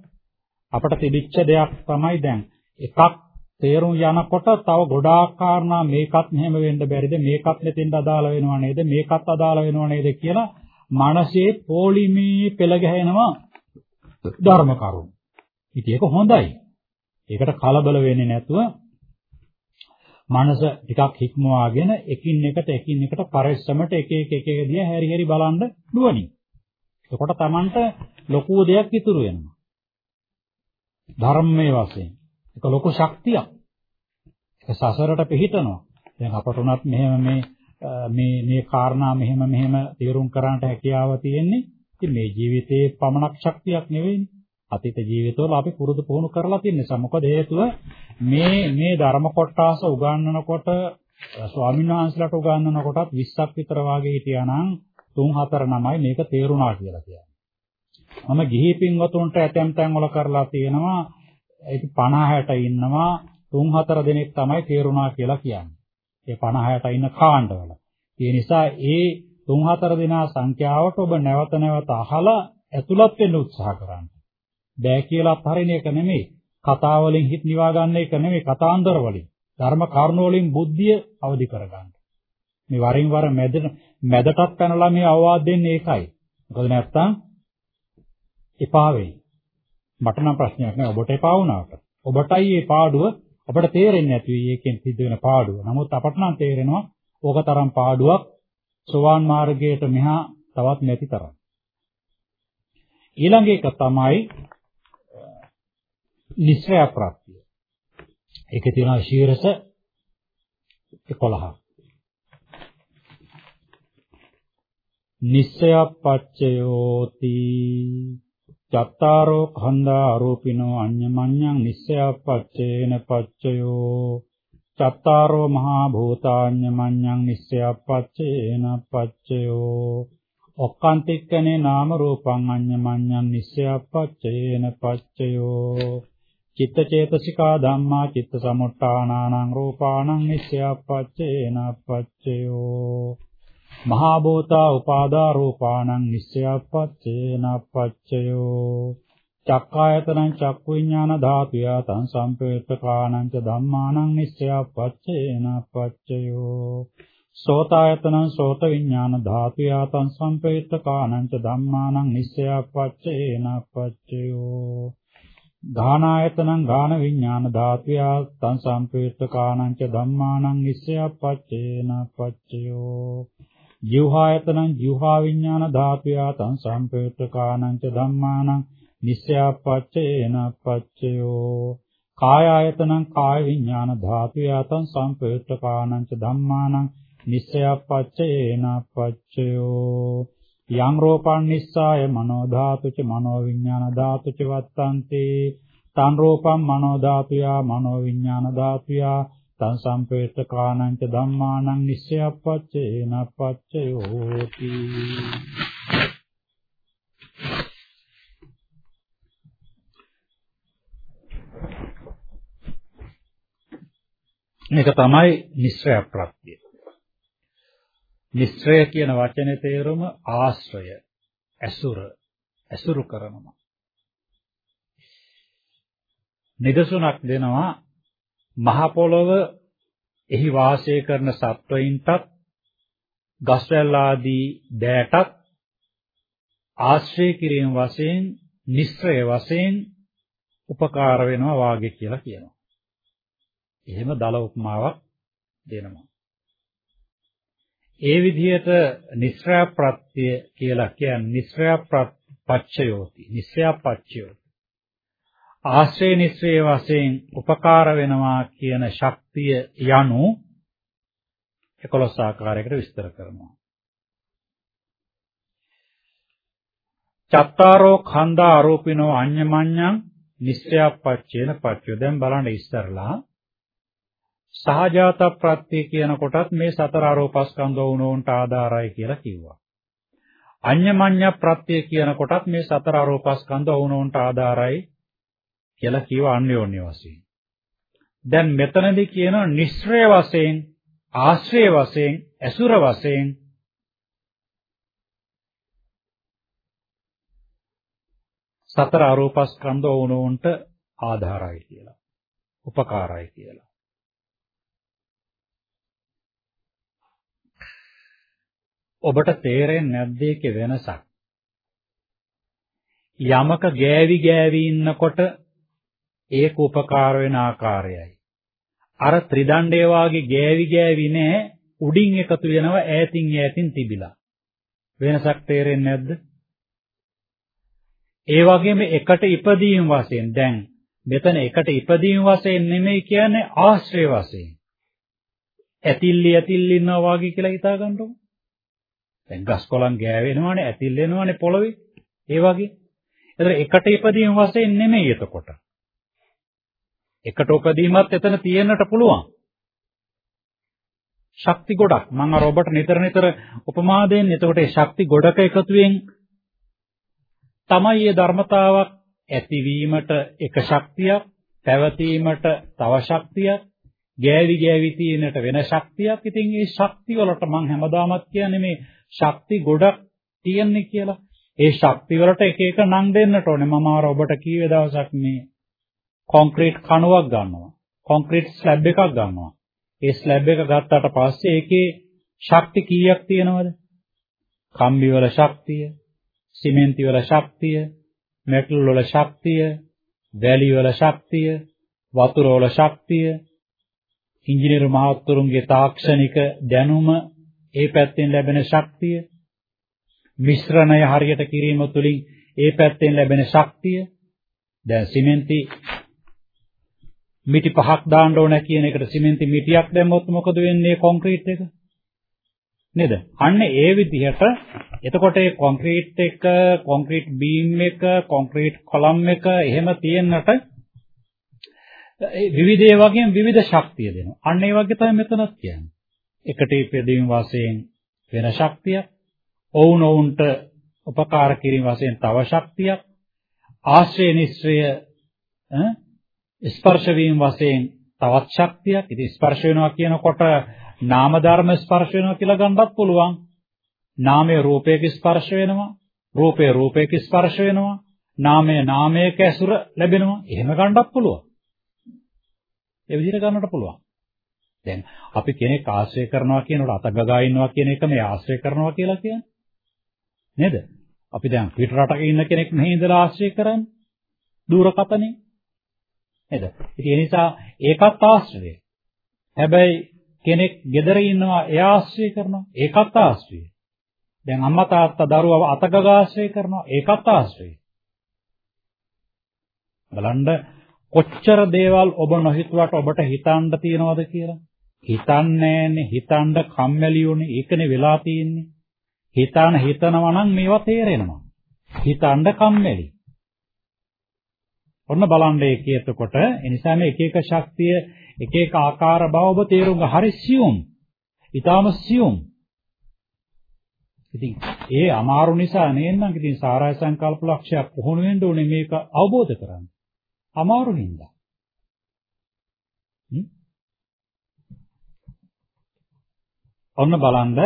අපට තිබිච්ච දෙයක් තමයි දැන් එකක් තේරුම් යනකොට තව ගොඩාක් කාරණා මේකත් මෙහෙම වෙන්න බැරිද මේකත් මෙතෙන්ට අදාළ වෙනව නේද මේකත් අදාළ වෙනව නේද කියලා මනසේ පොලිමේ පෙළ ගැහෙනවා ධර්ම කරුණු. ඉතින් ඒක හොඳයි. ඒකට කලබල වෙන්නේ නැතුව මනස ටිකක් හික්මවාගෙන එකින් එකට එකින් එකට පරිස්සමට එක එක එක එක දිහා හැරි හැරි බලන්න නුවණින්. එතකොට Tamanට ලොකු දෙයක් ඉතුරු වෙනවා. ධර්මයේ වශයෙන්. ඒක ලොකු ශක්තියක්. ඒක සසරට පිහිටනවා. දැන් අපට උනත් මෙහෙම මේ මේ මේ කාරණා මෙහෙම මෙහෙම තීරුම් කරන්නට හැකියාව තියෙන්නේ. ඉතින් මේ ජීවිතයේ පමණක් ශක්තියක් නෙවෙයිනේ. අතීත ජීවිතවල අපි පුරුදු පුහුණු කරලා තියෙන නිසා මොකද හේතුව මේ මේ ධර්ම කොටස උගන්වනකොට ස්වාමීන් වහන්සේලාට උගන්වනකොටත් 20ක් විතර වාගේ හිටියා නම් 3 4 නමයි මේක තේරුණා කියලා කියන්නේ. මම ගිහි පින්වතුන්ට ඇතැම් තැන්වල කරලා තියෙනවා ඒක 50 60 ඉන්නවා 3 4 දෙනෙක් තමයි තේරුණා කියලා කියන්නේ. ඒ 50 60 ඉන්න කාණ්ඩවල. ඒ නිසා ඒ 3 4 දෙනා සංඛ්‍යාවට ඔබ නැවත නැවත අහලා ඇතුළත් වෙන්න උත්සාහ කරන්න. බෑ කියලා අත්හරින එක නෙමෙයි. කතා වලින් හිත නිවා ගන්න එක නෙමෙයි කතාන්දර වලින්. ධර්ම කරුණ වලින් බුද්ධිය අවදි කරගන්න. මේ වරින් වර මැද මැදටත් පැනලා මේ අවවාද දෙන්නේ ඒකයි. මොකද නැත්තම් එපා වෙයි. මට නම් ප්‍රශ්නයක් නෑ ඔබට එපා වුණාට. ඔබටයි මේ පාඩුව අපට තේරෙන්නේ නැති වෙයි ඒකෙන් සිද්ධ වෙන පාඩුව. නමුත් අපට නම් තේරෙනවා ඕක තරම් පාඩුවක් සෝවාන් මාර්ගයට මෙහා තවත් නැති තරම්. ඊළඟ එක තමයි නිස්සය ප්‍රත්‍ය. ඒකේ තියෙනවා ශීරස 11. නිස්සය පච්චයෝති චත්තාරෝ khanda ආරෝපිනෝ අඤ්ඤමඤ්ඤං නිස්සය පච්චේන පච්චයෝ චත්තාරෝ මහා භූතාඤ්ඤමඤ්ඤං නිස්සය පච්චේන පච්චයෝ ඔක්කාන්තික්කනේ නාම රූපං අඤ්ඤමඤ්ඤං නිස්සය පච්චේන පච්චයෝ චිත්ත චේතසිකා ධම්මා චිත්ත සමුට්ඨානානං රූපාණං නිස්සයප්පච්චේන පච්චයෝ මහා භූතා උපාදා රූපාණං නිස්සයප්පච්චේන පච්චයෝ චක්කායතනං චක්කු විඥාන ධාතුය තං සම්පේතකානං ච ධම්මානං නිස්සයප්පච්චේන පච්චයෝ සෝතායතනං සෝත විඥාන ධාතුය තං සම්පේතකානං ච ධම්මානං නිස්සයප්පච්චේන පච්චයෝ ගානායතනං ගාන විඥාන ධාතුයා තං සම්පේත කාණංච ධම්මානං ඉස්සයප්පච්චේන පච්චයෝ ජීවහායතනං ජීවහා විඥාන ධාතුයා තං සම්පේත කාණංච ධම්මානං නිස්සයප්පච්චේන පච්චයෝ කායායතනං කාය විඥාන ධාතුයා තං සම්පේත කාණංච ධම්මානං නිස්සයප්පච්චේන පච්චයෝ යං රූපං නිස්සාය මනෝ ධාතුච මනෝ විඥාන ධාතුච වත්තන්ති. තං රූපං මනෝ ධාතුයා මනෝ විඥාන ධාතුයා. තං සම්පේත කාණං ච ධම්මානං නිස්සයප්පච්චේන පච්චයෝති මේක තමයි නිස්සය ප්‍රත්‍යය නිස්සය කියන වචනේ තේරුම ආශ්‍රය, ඇසුර, ඇසුරු කරනවා. නිදසුණක් දෙනවා මහ පොළොව එහි වාසය කරන සත්වයින්ටත් ගස්වැල් ආදී දෑටත් ආශ්‍රය කිරීම වශයෙන් නිස්සය වශයෙන් උපකාර වෙනවා වාගේ කියලා කියනවා. එහෙම දල උපමාවක් දෙනවා. ඒ විදිහට නිස්සය ප්‍රත්‍ය කියලා කියන්නේ නිස්සය පච්චයෝති නිස්සය පච්චයෝති ආශ්‍රය නිස්සය වශයෙන් උපකාර වෙනවා කියන ශක්තිය යනු 11 ආකාරයකට විස්තර කරනවා. චත්තාරෝ khanda ආරෝපිනෝ අඤ්ඤමඤ්ඤං නිස්සයප්පච්චේන පච්චය. දැන් බලන්න ඉස්සරලා සහජාත ප්‍රත්‍ය කියන කොටත් මේ සතර ආරෝපස්කන්ධ වුණෝන්ට ආධාරයි කියලා කිව්වා. අඤ්ඤමඤ්ඤ ප්‍රත්‍ය කියන කොටත් මේ සතර ආරෝපස්කන්ධ වුණෝන්ට ආධාරයි කියලා කිව්ව අන්‍යෝන්‍ය වශයෙන්. දැන් මෙතනදී කියන නිස්සය වශයෙන් ආශ්‍රය වශයෙන් ඇසුර වශයෙන් සතර ආරෝපස්කන්ධ වුණෝන්ට ආධාරයි කියලා. උපකාරයි කියලා. ඔබට තේරෙන්නේ නැද්ද ඒකේ වෙනසක්? යමක ගෑවි ගෑවි ඉන්නකොට ඒක උපකාර වෙන ආකාරයයි. අර ත්‍රිදණ්ඩේ වාගේ ගෑවි ගෑවි නෑ උඩින් එකතු වෙනවා ඈතින් ඈතින් තිබිලා. වෙනසක් තේරෙන්නේ නැද්ද? ඒ වගේම එකට ඉපදීම වශයෙන් දැන් මෙතන එකට ඉපදීම වශයෙන් නෙමෙයි කියන්නේ ආශ්‍රය වශයෙන්. ඇතිල්ලි ඇතිල්ලි ඉන්නවා වගේ කියලා හිතා ගන්නකො. දැන් ගස් කොළන් ගෑවෙනවනේ ඇතිල් වෙනවනේ පොළවේ. ඒ වගේ. ඒතර එකට ඉපදීම වශයෙන් නෙමෙයි එතකොට. එකට උපදීමත් එතන තියෙන්නට පුළුවන්. ශක්ති ගොඩක්. මම අර ඔබට නිතර නිතර උපමා දෙන්නේ. එතකොට ඒ ශක්ති ගොඩක එකතුවෙන් තමයි මේ ධර්මතාවක් ඇතිවීමට එක ශක්තියක්, පැවතීමට තව ශක්තියක්, ගෑවි ගෑවි තියෙනට වෙන ශක්තියක්. ඉතින් මේ ශක්ති වලට මම හැමදාමත් කියන්නේ මේ ශක්ති ගොඩක් තියෙන්නේ කියලා. ඒ ශක්ති වලට එක එක නම් දෙන්නට ඕනේ. මම අර ඔබට කීවේ දවසක් මේ කොන්ක්‍රීට් කණුවක් ගන්නවා. කොන්ක්‍රීට් ස්ලැබ් එකක් ගන්නවා. ඒ ස්ලැබ් එක ගත්තාට පස්සේ ඒකේ ශක්ති කීයක් තියෙනවද? කම්බි වල ශක්තිය, සිමෙන්ති වල ශක්තිය, මෙටල් වල ශක්තිය, වැලි වල ශක්තිය, වතුර වල ශක්තිය, ඉංජිනේරු මහත්තුරුන්ගේ තාක්ෂණික දැනුම ඒ පැත්තෙන් ලැබෙන ශක්තිය, මිශ්‍රණය හරියට කිරීම තුළින් ඒ පැත්තෙන් ලැබෙන ශක්තිය දැන් සිමෙන්ති මිටි පහක් දාන්න ඕන කියන එකට සිමෙන්ති මිටියක් දැම්මොත් මොකද වෙන්නේ කොන්ක්‍රීට් එක? නේද? අන්න ඒ විදිහට එතකොට ඒ කොන්ක්‍රීට් එක, කොන්ක්‍රීට් බීම් එක, කොන්ක්‍රීට් කොලම් එක එහෙම තියෙන්නට විවිධ වගේම විවිධ ශක්තිය දෙනවා. අන්න ඒ වගේ තමයි මෙතනත් කියන්නේ. එකට ඉපදීම වශයෙන් වෙන ශක්තියක්, ඔවුන් ඔවුන්ට උපකාර කිරීම වශයෙන් තව ශක්තියක්, ආශ්‍රය නිශ්‍රය ස්පර්ශ වීම වශයෙන් තවත් ශක්තියක්. ඉතින් ස්පර්ශ වෙනවා කියනකොට නාම ධර්ම ස්පර්ශ වෙනවා කියලා ගන්නත් පුළුවන්. නාමයේ රූපයක ස්පර්ශ වෙනවා. රූපයේ රූපයක ස්පර්ශ වෙනවා. නාමයේ නාමයක ඇසුර ලැබෙනවා. එහෙම ගන්නත් පුළුවන්. ඒ විදිහට ගන්නට පුළුවන්. දැන් අපි කෙනෙක් ආශ්‍රය කරනවා කියනකොට අතගගා ඉන්නවා කියන එක මේ ආශ්‍රය කරනවා කියලා කියන්නේ. නේද? අපි දැන් පිට රටක ඉන්න කෙනෙක් මෙහි ඉඳලා ආශ්‍රය කරන්නේ. දුරකතනේ. නේද? ඉතින් ඒ නිසා ඒකත් ආශ්‍රය. හැබැයි කෙනෙක් gedara ඉන්නවා එයා ආශ්‍රය කරනවා. ඒකත් ආශ්‍රය. දැන් අම්මා තාත්තා දරුවව අතගගා ආශ්‍රය කරනවා. ඒකත් ආශ්‍රය. බලන්න කොච්චර දේවල් ඔබ නොහිතුවට ඔබට හිතන්න තියනවද කියලා. හිතන්නේ නැන්නේ හිතන්න කම්මැලි උනේ ඒකනේ වෙලා තියෙන්නේ. හිතන හිතනවා නම් මේවා තේරෙනවා. හිතන්න කම්මැලි. ඔන්න බලන්න ඒක එතකොට ඒ නිසා මේ එක එක ශක්තිය එක එක ආකාර බව ඔබ තේරුම් ගන්න හරි සියුම්. ඊටාම සියුම්. ඉතින් ඒ අමාරු නිසා නේනම් ඉතින් සාරාය සංකල්ප ලක්ෂයක් පුහුණු වෙන්න ඕනේ මේක අවබෝධ කරගන්න. අමාරු හින්දා. ඔන්න බලන්න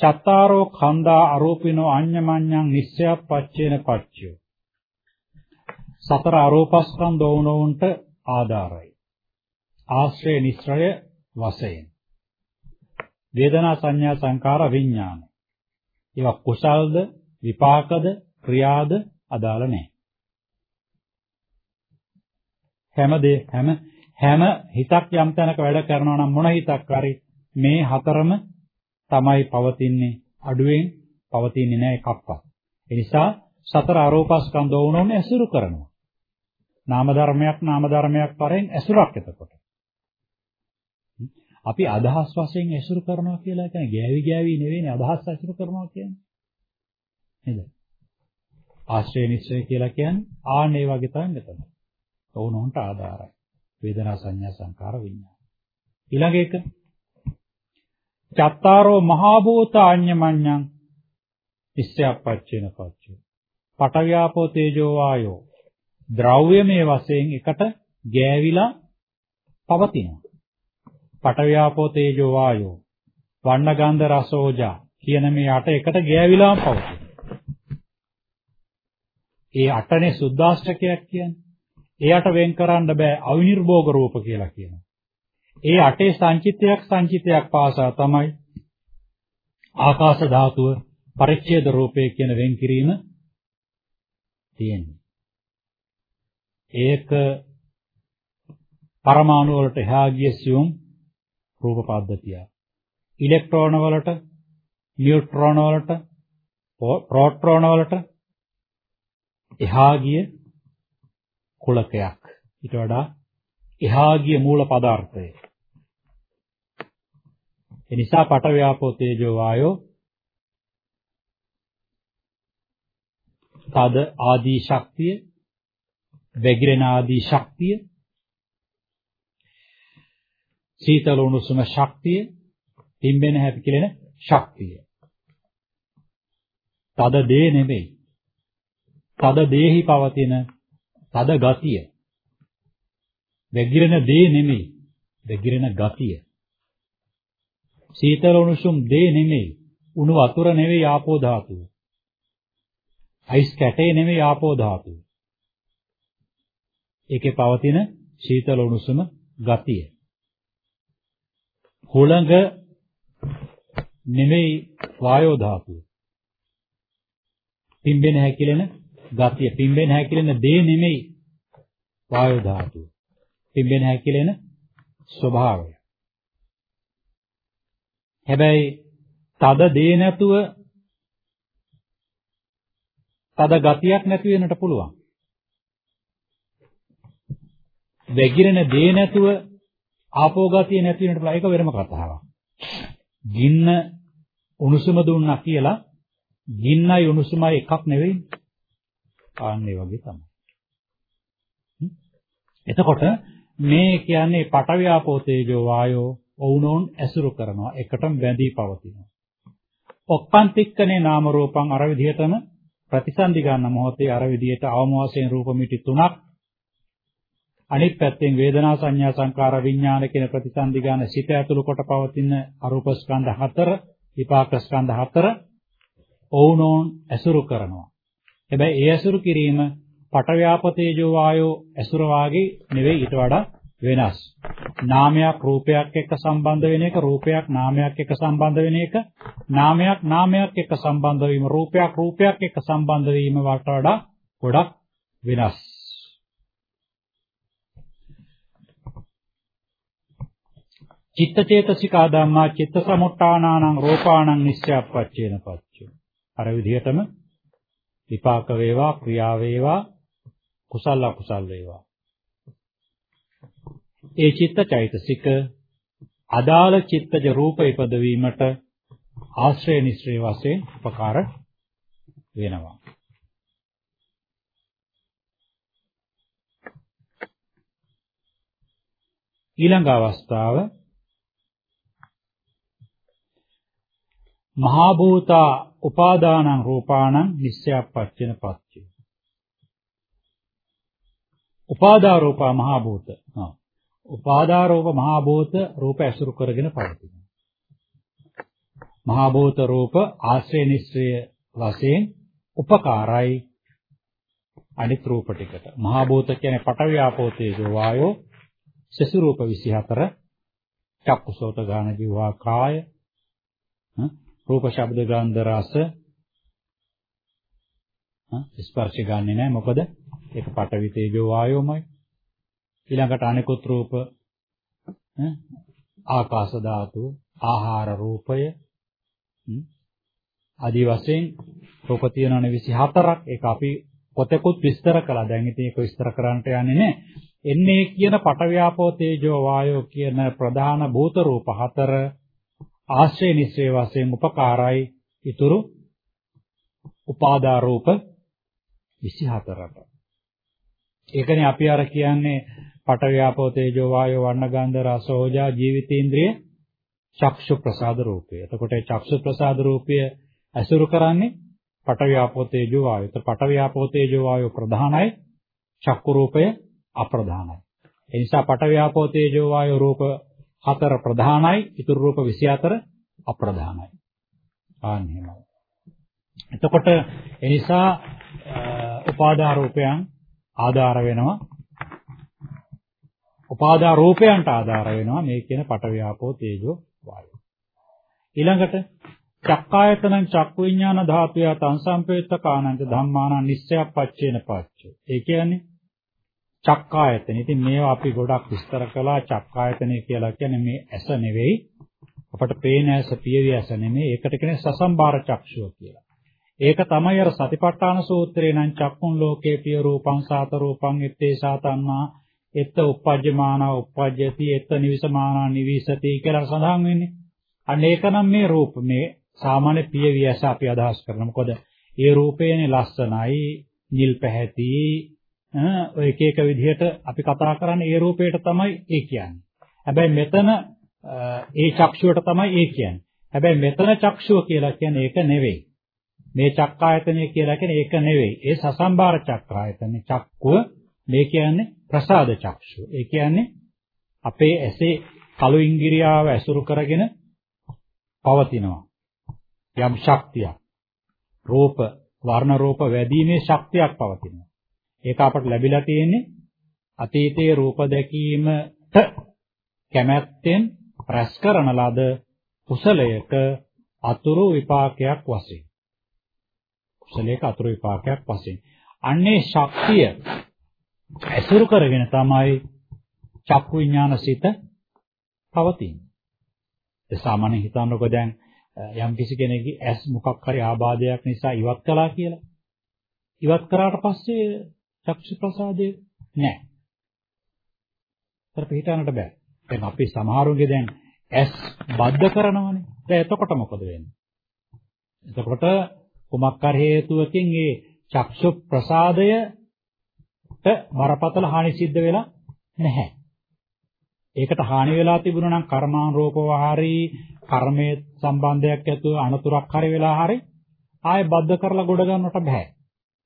චත්තාරෝ කන්දා අරූපිනෝ අඤ්ඤමඤ්ඤං නිස්සයප්පච්චේන පච්චයෝ සතර ආරෝපස්කන්ධ වුණොන්ට ආධාරයි. ආශ්‍රය නිස්සය වශයෙන්. වේදනා සංඥා සංකාර විඥාන. ඒවා කුසල්ද විපාකද ක්‍රියාද අදාළ නැහැ. හැම දේ හැම හැම හිතක් යම් තැනක වැඩ කරනවා නම් මොන හිතක් හරි මේ හතරම තමයි පවතින්නේ අඩුවෙන් පවතින්නේ නැහැ එකක්වත්. ඒ නිසා සතර ආරෝපස්කන්ධ වුණොනේ ඇසුරු කරනවා. නාම ධර්මයක් නාම ධර්මයක් පරෙන් ඇසුරක් එතකොට. අපි අදහස් වශයෙන් ඇසුරු කරනවා කියලා කියන්නේ ගෑවි ගෑවි නෙවෙයිනේ අදහස් ඇසුරු කරනවා කියන්නේ. නේද? ආශ්‍රය නිශ්චය කියලා කියන්නේ ආන් ඒ වගේ තමයි මෙතන. ඕනොන්ට ආධාරයි. වේදනා සංඥා සංකාර විඤ්ඤාණ. ඊළඟ එක චත්තාරෝ මහා භූතාඤ්ඤමඤ්ඤං ඉස්සයප්පච්චේන පච්චය. පටව්‍යාපෝ තේජෝ වායෝ ද්‍රව්‍යමය වශයෙන් එකට ගෑවිලා පවතිනවා. පටව්‍යාපෝ තේජෝ වායෝ වර්ණ ගන්ධ රස ඕජා කියන මේ අට එකට ගෑවිලාම පවතින. ඒ අටනේ සුද්දාෂ්ටකයක් කියන්නේ. ඒ අට වෙන් කරන්න බෑ අවිනිර්භෝග රූප කියලා කියනවා. ඒ අටේ සංචිතයක් සංචිතයක් පාසා තමයි ආකාශ ධාතුව පරිච්ඡේද රූපය කියන වෙන් කිරීම තියෙන්නේ. ඒක පරමාණු වලට එහා ගිය සියුම් රූප පද්ධතිය. ඉලෙක්ට්‍රෝන වලට, නියුට්‍රෝන වලට, ප්‍රෝටෝන වලට එහා ගිය කුලකයක්. ඊට වඩා එහා ගිය මූල පදාර්ථය. ඒ නිසා පට ව්‍යාපෝ තේජෝ වායෝ තද ආදී ශක්තිය වැగిරෙන ආදී ශක්තිය සීතල උණුසුම ශක්තිය පිම්බෙන හැපිලෙන ශක්තිය. තද දේ නෙමෙයි. තද දේහි පවතින තද ගතිය. වැగిරෙන දේ නෙමෙයි. වැగిරෙන ගතිය. සීතල උණුසුම් දේ නෙමෙයි උණු වතුර නෙවෙයි ආපෝ ධාතුව අයිස් කැටේ නෙවෙයි ආපෝ ධාතුව ඒකේ පවතින සීතල උණුසුම ගතිය. හුළඟ නෙමෙයි වායෝ ධාතුව. පිම්බෙන හැකිලෙන ගතිය. පිම්බෙන හැකිලෙන දේ නෙමෙයි වායෝ ධාතුව. පිම්බෙන හැකිලෙන ස්වභාවය. හැබැයි තද දේ නැතුව තද ගතියක් නැති වෙන්නට පුළුවන්. වැగిරෙන දේ නැතුව ආපෝ ගතිය නැති වෙනට ඒක වෙනම කතාවක්. ගින්න උණුසුම දුන්නා කියලා ගින්නයි උණුසුමයි එකක් නෙවෙයි. ආන්නේ වගේ තමයි. එතකොට මේ කියන්නේ පඨවි ආපෝ තේජෝ වායෝ ඔවුනෝන් ඇසුරු කරනවා එකටම බැඳී පවතිනවා. ඔක්කාන්තික්කනේ නාම රූපං අර විදිහටම ප්‍රතිසන්දි ගන්න මොහොතේ අර විදිහට අවම වශයෙන් රූප මිටි තුනක් අනිත් පැත්තෙන් වේදනා සංඥා සංකාර විඥාන කියන ප්‍රතිසන්දි ගන්න සිත ඇතුළු කොට පවතින අරූප ස්කන්ධ හතර විපාක ස්කන්ධ හතර ඔවුනෝන් ඇසුරු කරනවා. හැබැයි ඒ ඇසුරු කිරීම පටව්‍යාපතේජෝ වායෝ ඇසුර වාගේ නෙවෙයි ඊට වඩා වෙනස්. නාමයක් රූපයක් එක්ක සම්බන්ධ වෙන එක රූපයක් නාමයක් එක්ක සම්බන්ධ වෙන එක නාමයක් නාමයක් එක්ක සම්බන්ධ වීම රූපයක් රූපයක් එක්ක සම්බන්ධ වීම වඩා ගොඩක් වෙනස්. චිත්තචේතසිකා ධම්මා චිත්ත සමුට්ඨානානං රූපාණං නිස්සයප්පච්චේන පච්චය. අර විදිහටම විපාක වේවා ක්‍රියා වේවා කුසල අකුසල් වේවා. ඒ චිත්තචෛතසික අදාළ චිත්තජ රූප ඉපදවීමට ආශ්‍රය නිශ්‍රේ වශයෙන් උපකාර වෙනවා. ඊළඟ අවස්ථාව මහා භූතා උපාදානං රූපාණං නිස්සයප්පච්චන පච්චය. උපාදා රූපා මහා භූත. උපාදා රූප මහා භූත රූප ඇසුරු කරගෙන පවතිනවා. මහා භූත රූප ආශ්‍රය නිස්සය වශයෙන් උපකාරයි අනිත් රූප ටිකට. මහා භූත කියන්නේ පඨවි ආපෝ තේජෝ වායෝ සසු රූප 24 චක්කුසෝත ගාන ජීවා කාය රූප ශබ්ද ගන්ධ රස ස්පර්ශ ගන්නෙ නැහැ මොකද ඒක පඨවි තේජෝ වායෝමයි ඊළඟට අනිකුත් රූප ආකාශ ධාතු ආහාර රූපය ආදී වශයෙන් රූප තියෙනවනේ 24ක් ඒක අපි පොතකුත් විස්තර කළා. දැන් ඉතින් ඒක විස්තර කරන්නට යන්නේ නැහැ. එන්නේ කියන පටව්‍යාපෝ තේජෝ වායෝ කියන ප්‍රධාන භූත රූප හතර ආශ්‍රය නිස්සේ වශයෙන් උපකාරයි. ඊතුරු උපාදා රූප 24ට. ඒකනේ අපි අර කියන්නේ පටවියාපෝ තේජෝ වායෝ වර්ණ ගන්ධ රස ඕජා ජීවිතේන්ද්‍රිය චක්ෂු ප්‍රසාද රූපය. එතකොට චක්ෂු ප්‍රසාද රූපය ඇසුරු කරන්නේ පටවියාපෝ තේජෝ වායෝ. ඒත් පටවියාපෝ තේජෝ වායෝ ප්‍රධානයි චක්කු රූපය අප්‍රධානයි. ඒ නිසා පටවියාපෝ තේජෝ වායෝ රූප හතර ප්‍රධානයි, ඉතුරු රූප 24 අප්‍රධානයි. ආන්න එහෙමයි. එතකොට ඒ නිසා උපාදා රූපයන් ආධාර වෙනවා. උපාදා රූපයන්ට ආධාර වෙනවා මේ කියන පටවියාපෝ තේජෝ වායෝ. ඊළඟට චක්කායතනං චක්කු විඥාන ධාතුය තං සම්පේත කාණංච ධම්මානං නිස්සයක් පච්චේන පච්ච. ඒ කියන්නේ චක්කායතන. ඉතින් මේවා අපි ගොඩක් විස්තර කළා චක්කායතනය කියලා කියන්නේ මේ ඇස නෙවෙයි. අපට පේන ඇස පියවි ඇස නෙමෙයි. ඒකට කියන්නේ සසම්බාර චක්ෂුව කියලා. ඒක තමයි අර සතිපට්ඨාන සූත්‍රේ නම් චක්කුන් ලෝකේ පිය රූපං සාත රූපං එත්තේ සාතන්නා එත්ත uppajjamana uppajjati එත්ත නිවිසමානා නිවිසති කියලා සඳහන් වෙන්නේ. අන්න ඒක නම් මේ රූප මේ සාමාන්‍ය පියවි ඇස අපි අදහස් කරනවා. මොකද ඒ රූපේනේ ලස්සනයි, නිල් පැහැති, ඔය එක එක විදිහට අපි කතා කරන්නේ ඒ රූපයට තමයි ඒ කියන්නේ. හැබැයි මෙතන ඒ චක්ෂුවට තමයි ඒ කියන්නේ. හැබැයි මෙතන චක්ෂුව කියලා කියන්නේ ඒක නෙවෙයි. මේ චක්කායතනය කියලා කියන්නේ ඒක නෙවෙයි. ඒ සසම්බාර චක්කායතනේ චක්කුව මේ කියන්නේ ප්‍රසාද චක්ෂුව. ඒ කියන්නේ අපේ ඇසේ කළු ඉංගිරියාව ඇසුරු කරගෙන පවතිනවා. යම් ශක්තියක්. රූප වර්ණ රූප වැඩිීමේ ශක්තියක් පවතිනවා. ඒක අපට ලැබිලා තියෙන්නේ අතීතයේ රූප දැකීමට කැමැත්තෙන් රැස් කරන ලද කුසලයක අතුරු විපාකයක් වශයෙන්. කුසලයක අතුරු විපාකයක් වශයෙන්. අන්නේ ශක්තිය ඇසුරු කරගෙන තමයි චක්කු විඥාන සිත පවතින්නේ. ඒ සාමාන්‍ය හිතන්නකො දැන් යම් කිසි කෙනෙක්ගේ ඇස් මොකක් හරි ආබාධයක් නිසා ඉවත් කළා කියලා. ඉවත් කරාට පස්සේ චක්ෂු ප්‍රසාදේ නැහැ. ඒතර පිටින්නට බෑ. දැන් අපි සමහරුගේ දැන් ඇස් බද්ධ කරනවානේ. දැන් එතකොට මොකද වෙන්නේ? එතකොට කුමක් කර හේතුවකින් ඒ චක්ෂු ප්‍රසාදයට බරපතල හානි සිද්ධ වෙලා නැහැ. ඒකට හානි වෙලා තිබුණා නම් කර්මානුරූපව හරි කර්මයේ සම්බන්ධයක් ඇතුව අනතුරක් හරි වෙලා හරි ආයෙ බද්ධ කරලා ගොඩ ගන්නට බෑ.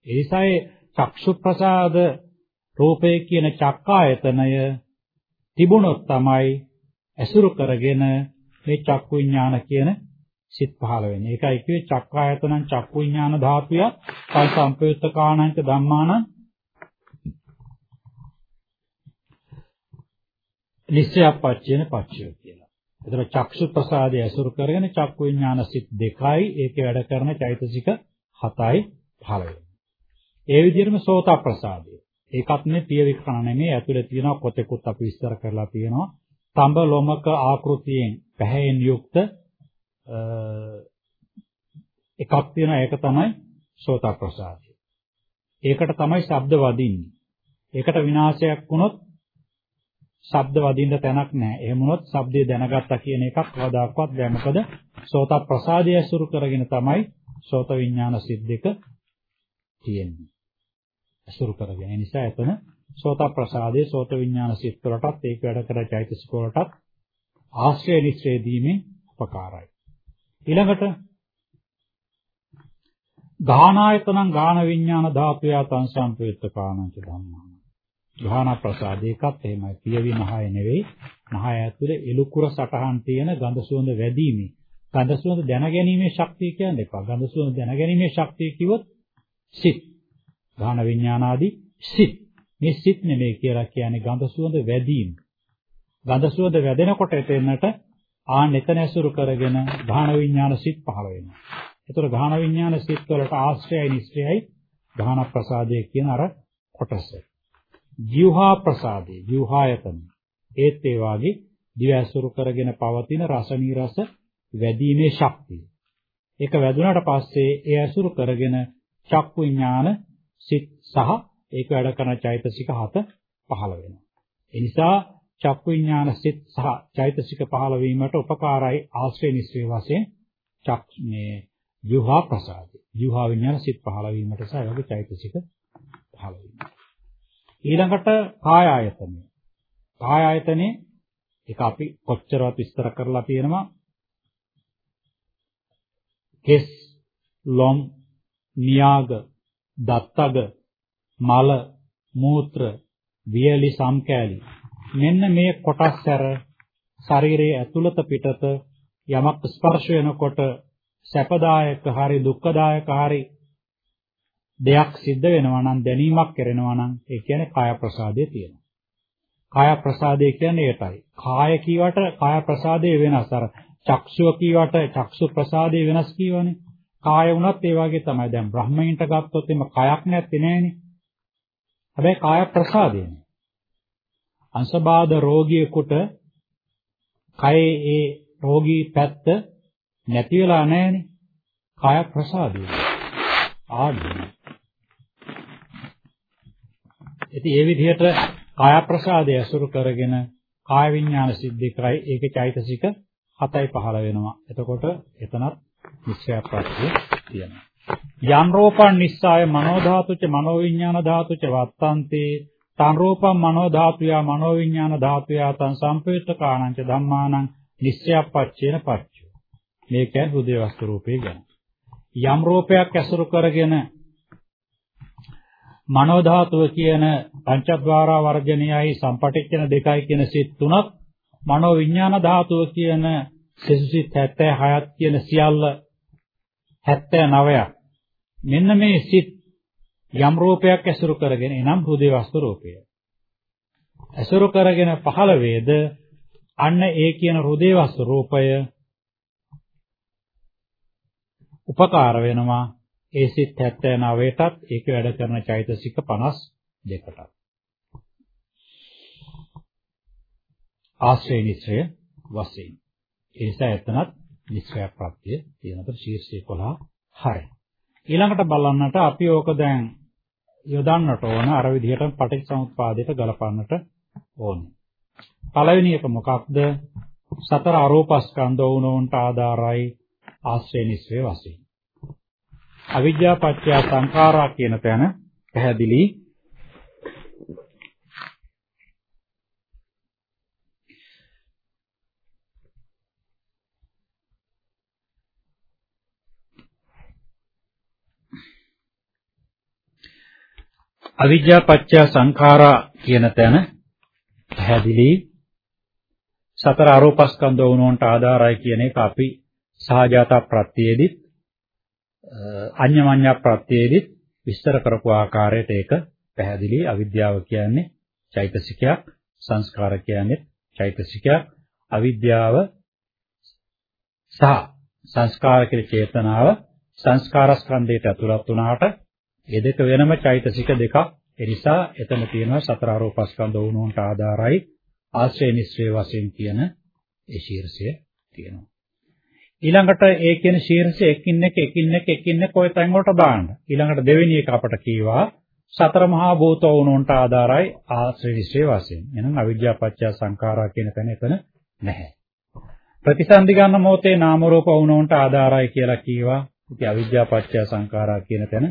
ඒ නිසා චක්ෂු ප්‍රසාද රූපේ කියන චක්කායතනය තිබුණොත් තමයි ඇසුරු කරගෙන මේ චක්කු විඥාන කියන සිත් පහළ වෙන්නේ. ඒකයි කිව්වේ චක්කායතනං චක්කු විඥාන ධාතුය පල් සම්පයුත්ත කාණංච ධම්මාන නිස්සයප්පච්චේන පච්චය කියලා. එතන චක්ෂු ප්‍රසාදය ඇසුරු කරගෙන චක්කු විඥාන සිත් දෙකයි ඒකේ වැඩ කරන චෛතසික හතයි පහළ වෙනවා. ඒ විදිහටම සෝත ප්‍රසාදය. ඒකත් මේ පියවිකරණ නෙමෙයි ඇතුලේ තියෙනවා කොතෙකුත් අපි විස්තර කරලා තියෙනවා. තඹ ලොමක ආකෘතියෙන් පැහැයෙන් යුක්ත එකක් තියෙනවා ඒක තමයි සෝත ප්‍රසාදය. ඒකට තමයි ශබ්ද වදින්නේ. ඒකට විනාශයක් වුණොත් ශබ්ද වදින්න තැනක් නැහැ. එහෙම වුණොත් ශබ්දය දැනගත්තා කියන එකක් කවදාකවත් බෑ. මොකද සෝත ප්‍රසාදය අසුරු කරගෙන තමයි සෝත විඥාන සිද්දක තියෙන්නේ. අසුරු කරගෙන. ඒ නිසා එතන සෝත ප්‍රසාදයේ සෝත විඥාන සිත් වලටත් ඒක වැඩ කර චෛතසික වලටත් ආශ්‍රය නිශ්‍රය දීමේ උපකාරයි. ඊළඟට ගානායතනං ගාන විඥාන ධාතුය තං සම්පයුත්ත කාණංච ධම්මං. ගාන ප්‍රසාදයකත් එහෙමයි. පියවි නහය නෙවෙයි. නහය ඇතුලේ එලුකුර සටහන් තියෙන ගඳ සුවඳ වැඩිීමේ ගඳ සුවඳ දැනගැනීමේ ශක්තිය කියන්නේ එපා. ගඳ සුවඳ දැනගැනීමේ ශක්තිය කිව්වොත් සිත්. ගාන විඥානාදී සිත්. මේ සිත් නෙමෙයි කියලා කියන්නේ ගඳ සුවඳ වැඩිම. ගඳ සුවඳ වැඩෙනකොට එතනට ආන් එතන ඇසුරු කරගෙන ගාන විඥාන සිත් පහළ වෙනවා. ඒතර ගාන විඥාන සිත් වලට ආශ්‍රයයි නිශ්චයයි ගාන ප්‍රසාදයේ කියන අර කොටස. ජීවහා ප්‍රසාදේ ජීවහායතන. ඒත් ඒ වාගේ දිව ඇසුරු කරගෙන පවතින රස නිරස වැඩිීමේ ශක්තිය. ඒක වැදුනට පස්සේ ඒ ඇසුරු කරගෙන චක්කු විඥාන සිත් සහ ඒක වැඩ කරන චෛතසික හත පහළ වෙනවා. ඒ නිසා චක්කු විඥාන සිත් සහ චෛතසික පහළ වීමට උපකාරයි ආශ්‍රය නිස්සය වශයෙන් චක් මේ යුහා ප්‍රසාද. යුහා විඥාන සිත් පහළ වීමට සහ යෝග චෛතසික පහළ වීමට. ඊළඟට කාය ආයතනය. කාය ආයතනේ ඒක අපි කොච්චරවත් විස්තර කරලා තියෙනවා. කෙස්, ලොම්, නියාග, දත්තග මල මූත්‍ර වියලි සම්කෑලි මෙන්න මේ කොටස් ඇර ශරීරයේ ඇතුළත පිටත යමක් ස්පර්ශ වෙනකොට සැපදායක හරි දුක්ඛදායක හරි දෙයක් සිද්ධ වෙනවා නම් දැනීමක් කරනවා නම් ඒ කියන්නේ කාය ප්‍රසාදයේ තියෙනවා. කාය ප්‍රසාදය කියන්නේ ඒකයි. කාය කීවට කාය ප්‍රසාදයේ වෙනස්. අර චක්ෂුව කීවට චක්ෂු ප්‍රසාදයේ වෙනස් කියවනේ. කාය වුණත් ඒ වගේ තමයි. දැන් බ්‍රහ්මයින්ට ගත්තොත් එimhe කයක් නැත්තේ නෑනේ. හැබැයි කාය ප්‍රසාදයනේ. අංශබාධ රෝගියෙකුට කයේ ඒ රෝගී පැත්ත නැති වෙලා නැහැනේ. කාය ප්‍රසාදය. ආදී. ඉතින් ඒ විදිහට කාය ප්‍රසාදය අසුරු කරගෙන කාය විඥාන සිද්ධි කරයි ඒකේ චෛතසික 7යි 15 වෙනවා. එතකොට එතනත් නිශ්චය ප්‍රත්‍ය තියෙනවා. යම් රූපං නිස්සාය මනෝ ධාතුච මනෝ විඥාන ධාතුච වත්තන්තේ තන් රූපං මනෝ ධාතුය මනෝ විඥාන ධාතුය තන් සම්පේත කාණංච ධම්මානං නිස්සයප්පච්චේන පච්චෝ මේක හෘදේ වස්තු රූපේ ගැන යම් රූපයක් ඇසුරු කරගෙන මනෝ ධාතුව කියන පංචද්වාරා වර්ජනයයි සම්පටිච්ඡන දෙකයි කියන සිත් තුනක් මනෝ විඥාන ධාතුව කියන සිසුසිත 76ක් කියන සියල්ල 79ක් මෙන්න මේ සිත් යම් රූපයක් ඇසුරු කරගෙන එනම් හෘදේ වස්තු රූපය. ඇසුරු කරගෙන පහළ වේද? අන්න ඒ කියන හෘදේ වස්තු රූපය උපකාර වෙනවා. ඒ සිත් 79ටත් ඒක වැඩ කරන චෛතසික 52ටත් ආශ්‍රය නිශ්‍රය වශයෙන්. ඒ නිසා එතනත් නිශ්‍රය ප්‍රත්‍ය තියෙනතර ශීර්ෂය 11 හරි. ඊළඟට බලන්නට අපි ඕක දැන් යොදන්නට ඕන අර විදිහට පටිච්චසමුප්පාදයට ගලපන්නට ඕනේ. පළවෙනි එක මොකක්ද? සතර ආරෝපස්කන්ධ වුණොන්ට ආධාරයි. ආශ්‍රය නිස්සේ වශයෙන්. අවිද්‍යා පත්‍ය සංඛාරා කියන තැන පැහැදිලි අවිද්‍යා පත්‍ය සංඛාරා කියන තැන පැහැදිලි සතර ආරෝපස්කන්ධ වුණොන්ට ආධාරයි කියන එක අපි සහජාත ප්‍රත්‍යයේදීත් අඤ්ඤමඤ්ඤ ප්‍රත්‍යයේදීත් විස්තර කරපු ආකාරයට ඒක පැහැදිලි අවිද්‍යාව කියන්නේ චෛතසිකයක් සංස්කාර කියන්නේ චෛතසිකයක් අවිද්‍යාව සහ සංස්කාර කියන චේතනාව සංස්කාර ස්කන්ධයට ඇතුළත් වුණාට ඒ දෙක වෙනම චෛතසික දෙකක්. ඒ නිසා එතන තියෙනවා සතර ආරෝපස්කන්ධ වුණුන්ට ආධාරයි ආශ්‍රය නිස්සය වශයෙන් කියන ඒ ශීර්ෂය තියෙනවා. ඊළඟට ඒ කියන ශීර්ෂය එකින් එක එකින් එක එකින් එක ඔය තැන් වලට දාන්න. ඊළඟට දෙවෙනි එක අපට කීවා සතර මහා භූත වුණුන්ට ආධාරයි ආශ්‍රය නිස්සය වශයෙන්. එහෙනම් අවිද්‍යා පත්‍ය සංඛාරා කියන තැන එතන නැහැ. ප්‍රතිසන්දි ගන්න මොහොතේ නාම රූප වුණුන්ට ආධාරයි කියලා කීවා. ඉතින් අවිද්‍යා පත්‍ය සංඛාරා කියන තැන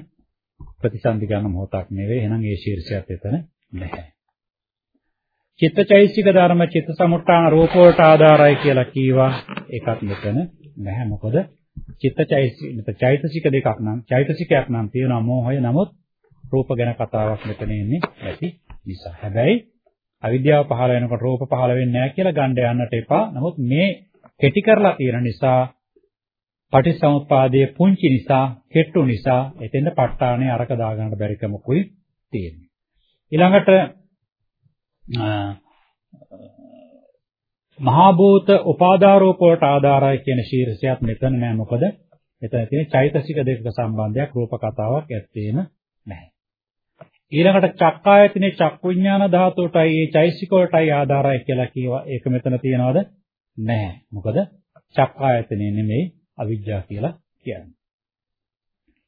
ප්‍රතිසන්දි ගන්න මොහොතක් නෙවෙයි. එහෙනම් ඒ ශීර්ෂයත් එතන නැහැ. චිත්තචෛසික ධර්ම චිත්ත සමුට්ඨාන රූප වලට ආධාරයි කියලා කීවා. ඒකත් මෙතන නැහැ. මොකද චිත්තචෛසික මෙත චෛතසික දෙකක් නම් චෛතසිකයක් නම් තියෙනවා මෝහය. නමුත් රූප ගැන කතාවක් මෙතන එන්නේ නැති නිසා. හැබැයි අවිද්‍යාව පහළ වෙනකොට රූප පහළ වෙන්නේ නැහැ කියලා ගන්න යන්නට එපා. නමුත් මේ කෙටි කරලා තියෙන නිසා පටිසමුප්පාදයේ පුංචි නිසා, කෙට්ටු නිසා එතෙන්ද ප ဋ ාණේ අරක දාගන්න බැරි කමකුයි තියෙන්නේ. ඊළඟට මහා භූත උපාදාරෝප වලට ආධාරයි කියන ශීර්ෂයක් මෙතන නෑ මොකද මෙතන තියෙන චෛතසික දෙකක සම්බන්ධයක් රූප කතාවක් ඇත්තේම නැහැ. ඊළඟට චක්කායතනේ චක්කුඥාන ධාතුවටයි ඒ චෛසික වලටයි ආධාරයි කියලා කියවා ඒක මෙතන තියනවද? නැහැ. මොකද චක්කායතනේ නෙමෙයි අවිද්‍යාව කියලා කියන්නේ.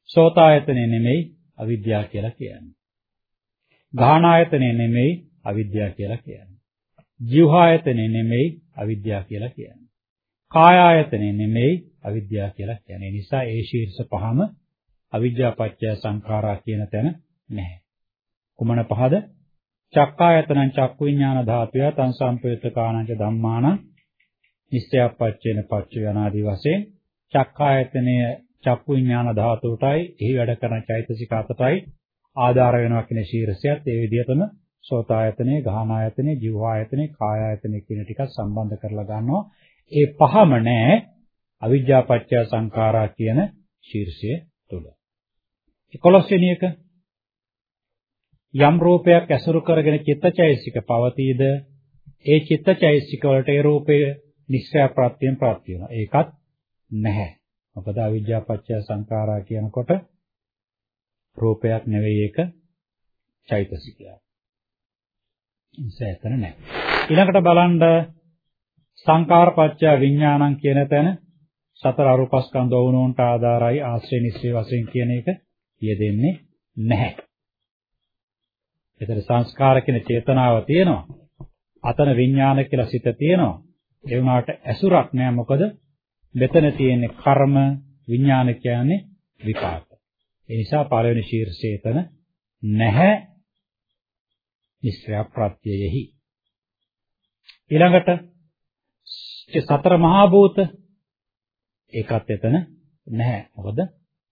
සෝතායතනෙ නෙමෙයි අවිද්‍යාව කියලා කියන්නේ. ගාහනායතනෙ නෙමෙයි අවිද්‍යාව කියලා කියන්නේ. ජීවහායතනෙ නෙමෙයි අවිද්‍යාව කියලා කියන්නේ. කායායතනෙ නෙමෙයි අවිද්‍යාව කියලා කියන්නේ. නිසා ඒ ශීර්ෂ පහම අවිද්‍යා පත්‍ය සංඛාරා කියන තැන නැහැ. කුමන පහද? චක්කායතනං චක්කු විඥාන ධාතුය තං සම්පේත කාණංච ධම්මාන නිස්සයප්පච්චේන පච්ච යනාදී වශයෙන් චක්කායතනය චක්කු විඥාන ධාතුවටයි එහි වැඩ කරන චෛතසික අතටයි ආධාර වෙනවා කියන ශීර්ෂයත් ඒ විදිහටම සෝතායතනෙ, ගාහනායතනෙ, જીවආයතනෙ, කායායතනෙ කියන ටිකක් සම්බන්ධ කරලා ගන්නවා. ඒ පහම නෑ අවිජ්ජා පත්‍ය සංඛාරා කියන ශීර්ෂය තුල. 11 වෙනි එක යම් රූපයක් ඇසුරු කරගෙන චිත්තචෛසික පවතීද ඒ චිත්තචෛසික වලට ඒ රූපය නිස්සය ප්‍රත්‍යයෙන් ප්‍රත්‍ය වෙනවා. ඒකත් නැහැ. මොකද අවිජ්ජා පත්‍ය සංඛාරා කියනකොට රූපයක් නෙවෙයි ඒක චෛතසිකයක්. එතන නැහැ. ඊළඟට බලන්න සංකාරපච්චය විඥානං කියන තැන සතර අරූපස්කන්ධ වුණොන්ට ආධාරයි ආශ්‍රය නිස්සය වශයෙන් කියන එක යෙදෙන්නේ නැහැ. ඒතර සංස්කාර කියන චේතනාව තියෙනවා. අතන විඥාන කියලා සිත තියෙනවා. ඒ වුණාට ඇසුරක් නෑ මොකද මෙතන තියෙන්නේ කර්ම විඥාන කියන්නේ විපාක. ඒ නිසා පළවෙනි ශීර්ෂය එතන නැහැ නිස්සය ප්‍රත්‍යයෙහි. ඊළඟට සතර මහා භූත ඒකත් එතන නැහැ. මොකද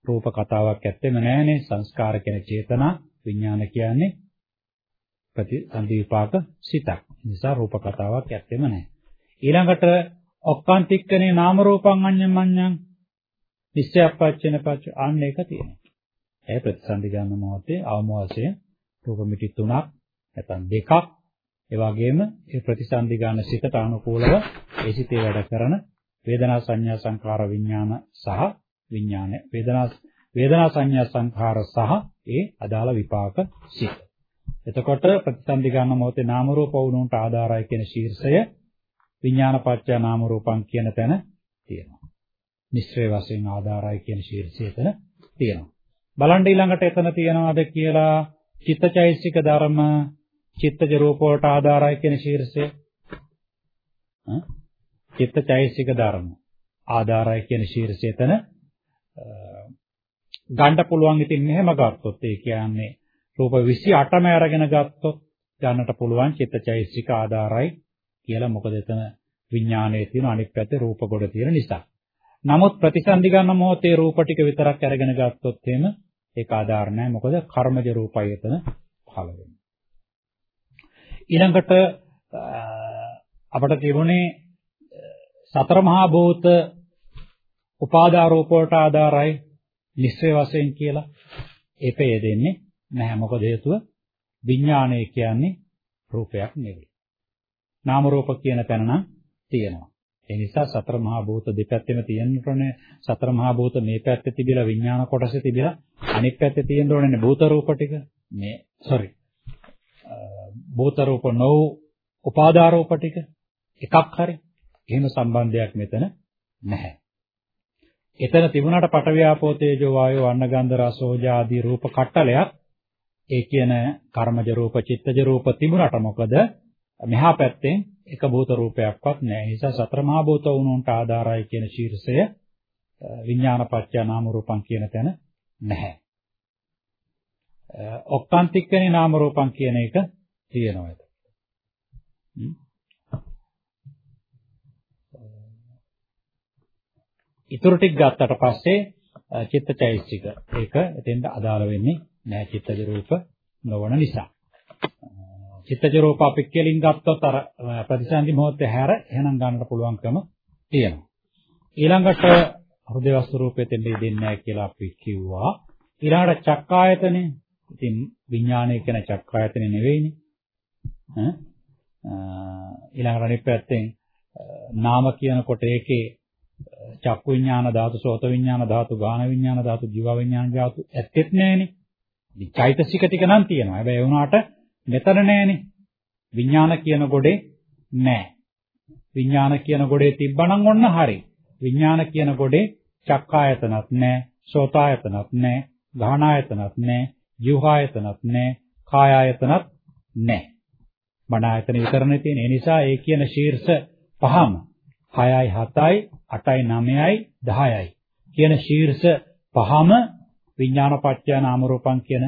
රූප කතාවක් ඇත්තෙම නැහැනේ සංස්කාර කියන චේතනා විඥාන කියන්නේ ප්‍රතිසන්දි විපාක සිතක්. නිසා රූප කතාවක් ඇත්තෙම නැහැ. ඊළඟට ඔක්කාන්තික්කනේ නාම රූපං අඤ්ඤමඤ්ඤං නිස්සයප්පච්චන පච්ච අන්න ඒක තියෙනවා. ඒ ප්‍රතිසන්දි ගන්න මොහොතේ අවම වශයෙන් රූප මිටි තුනක් නැත්නම් දෙකක් ඒ වගේම ඒ ප්‍රතිසන්දි ගන්න සිතට අනුකූලව ඒ සිතේ වැඩ කරන වේදනා සංඥා සංකාර විඥාන සහ විඥාන වේදනා වේදනා සංඥා සංඛාර සහ ඒ අදාළ විපාක සිත. එතකොට ප්‍රතිසන්දි ගන්න මොහොතේ නාම රූප වුණුන්ට ආධාරයි කියන ශීර්ෂය විඥාන පත්‍ය නාම රූපං කියන තැන තියෙනවා. නිස්සය වශයෙන් ආධාරයි කියන ශීර්ෂය එතන තියෙනවා. බලන්න ඊළඟට එතන තියෙනවද කියලා චිත්තචෛසික ධර්ම චිත්තජ රූප වලට ආධාරයි කියන ශීර්ෂය. චිත්තචෛසික ධර්ම ආධාරයි කියන ශීර්ෂය එතන ගන්න පුළුවන් ඉතින් මෙහෙම ගත්තොත් ඒ කියන්නේ රූප 28ම අරගෙන ගත්තොත් ගන්නට පුළුවන් චිත්තචෛසික ආධාරයි කියලා මොකද එතන විඥානයේ තියෙන අනිත් පැත්තේ රූප කොට තියෙන නිසා. නමුත් ප්‍රතිසන්දි ගන්න මොහොතේ රූප ටික විතරක් අරගෙන ගත්තොත් එහෙම ඒක ආධාර නැහැ. මොකද කර්මජ රූපය එතන පහළ වෙනවා. ඊළඟට අපට තිබුණේ සතර මහා භූත උපාදාරෝප වලට ආධාරයි නිස්සය වශයෙන් කියලා ඒක යෙදෙන්නේ නැහැ. මොකද හේතුව විඥානය කියන්නේ රූපයක් නෙවෙයි. නාම රූප කියන තැන නම් තියෙනවා. ඒ නිසා සතර මහා භූත දෙපැත්තෙම තියෙන්න ඕනේ සතර මහා භූත මේ පැත්තේ තිබිලා විඥාන කොටසේ තිබිලා අනිත් පැත්තේ තියෙන්න ඕනේ භූත රූප ටික. මේ සෝරි භූත රූප නො උපාදාරෝප ටික එකක් හරි එහෙම සම්බන්ධයක් මෙතන නැහැ. එතන තිබුණාට පටවියාපෝ තේජෝ වායෝ වන්න ගන්ධ රස ඕජා ආදී රූප කට්ටලයක් ඒ කියන කර්මජ රූප චිත්තජ රූප තිබුණාට මොකද මෙහා පැත්තෙන් එක භූත රූපයක්වත් නැහැ. ඒ නිසා සතර මහා භූත වුණුන්ට ආධාරයි කියන ශීර්ෂය විඥානපච්චය නාම රූපං කියන තැන නැහැ. ඔක්කාන්තික්කනේ නාම රූපං කියන එක තියෙනවා ඒක. ඉතුරු ටික ගත්තට පස්සේ චිත්තචෛතසික ඒක එතෙන්ට අදාළ වෙන්නේ නැහැ චිත්තජ රූප නොවන නිසා. චිත්තජ රූප අපි කෙලින් ගත්තොත් අර ප්‍රතිසන්දි මොහොතේ හැර එහෙනම් ගන්නට පුළුවන්කම තියෙනවා. ඊළඟට හෘදේ වස්තු රූපෙ දෙන්නේ දෙන්නේ නැහැ කියලා අපි කිව්වා. ඊළඟට චක්කායතනෙ. ඉතින් විඥානය කියන චක්කායතනෙ නෙවෙයිනේ. ඈ ඊළඟට අනිත් පැත්තෙන් නාම කියනකොට ඒකේ චක්කු විඥාන ධාතු, සෝත විඥාන ධාතු, ගාන විඥාන ධාතු, ජීව විඥාන ධාතු ඇත්තෙත් නැහනේ. ඉතින් චෛතසික ටික නම් තියෙනවා. හැබැයි ඒ වුණාට මෙතන නැහනේ. විඥාන කියන ගොඩේ නැහැ. විඥාන කියන ගොඩේ තිබ්බනම් ඔන්න හරි. විඥාන කියන ගොඩේ චක්කායතනත් නැහැ, සෝතායතනත් නැහැ, ගාහනායතනත් නැහැ, ජීවහායතනත් නැහැ, කායායතනත් නැහැ. මන ආයතන විතරනේ තියෙන. ඒ නිසා ඒ කියන ශීර්ෂ පහම 6යි 7යි 8යි 9යි 10යි කියන ශීර්ෂ පහම විඥානපත්‍ය නාම රූපං කියන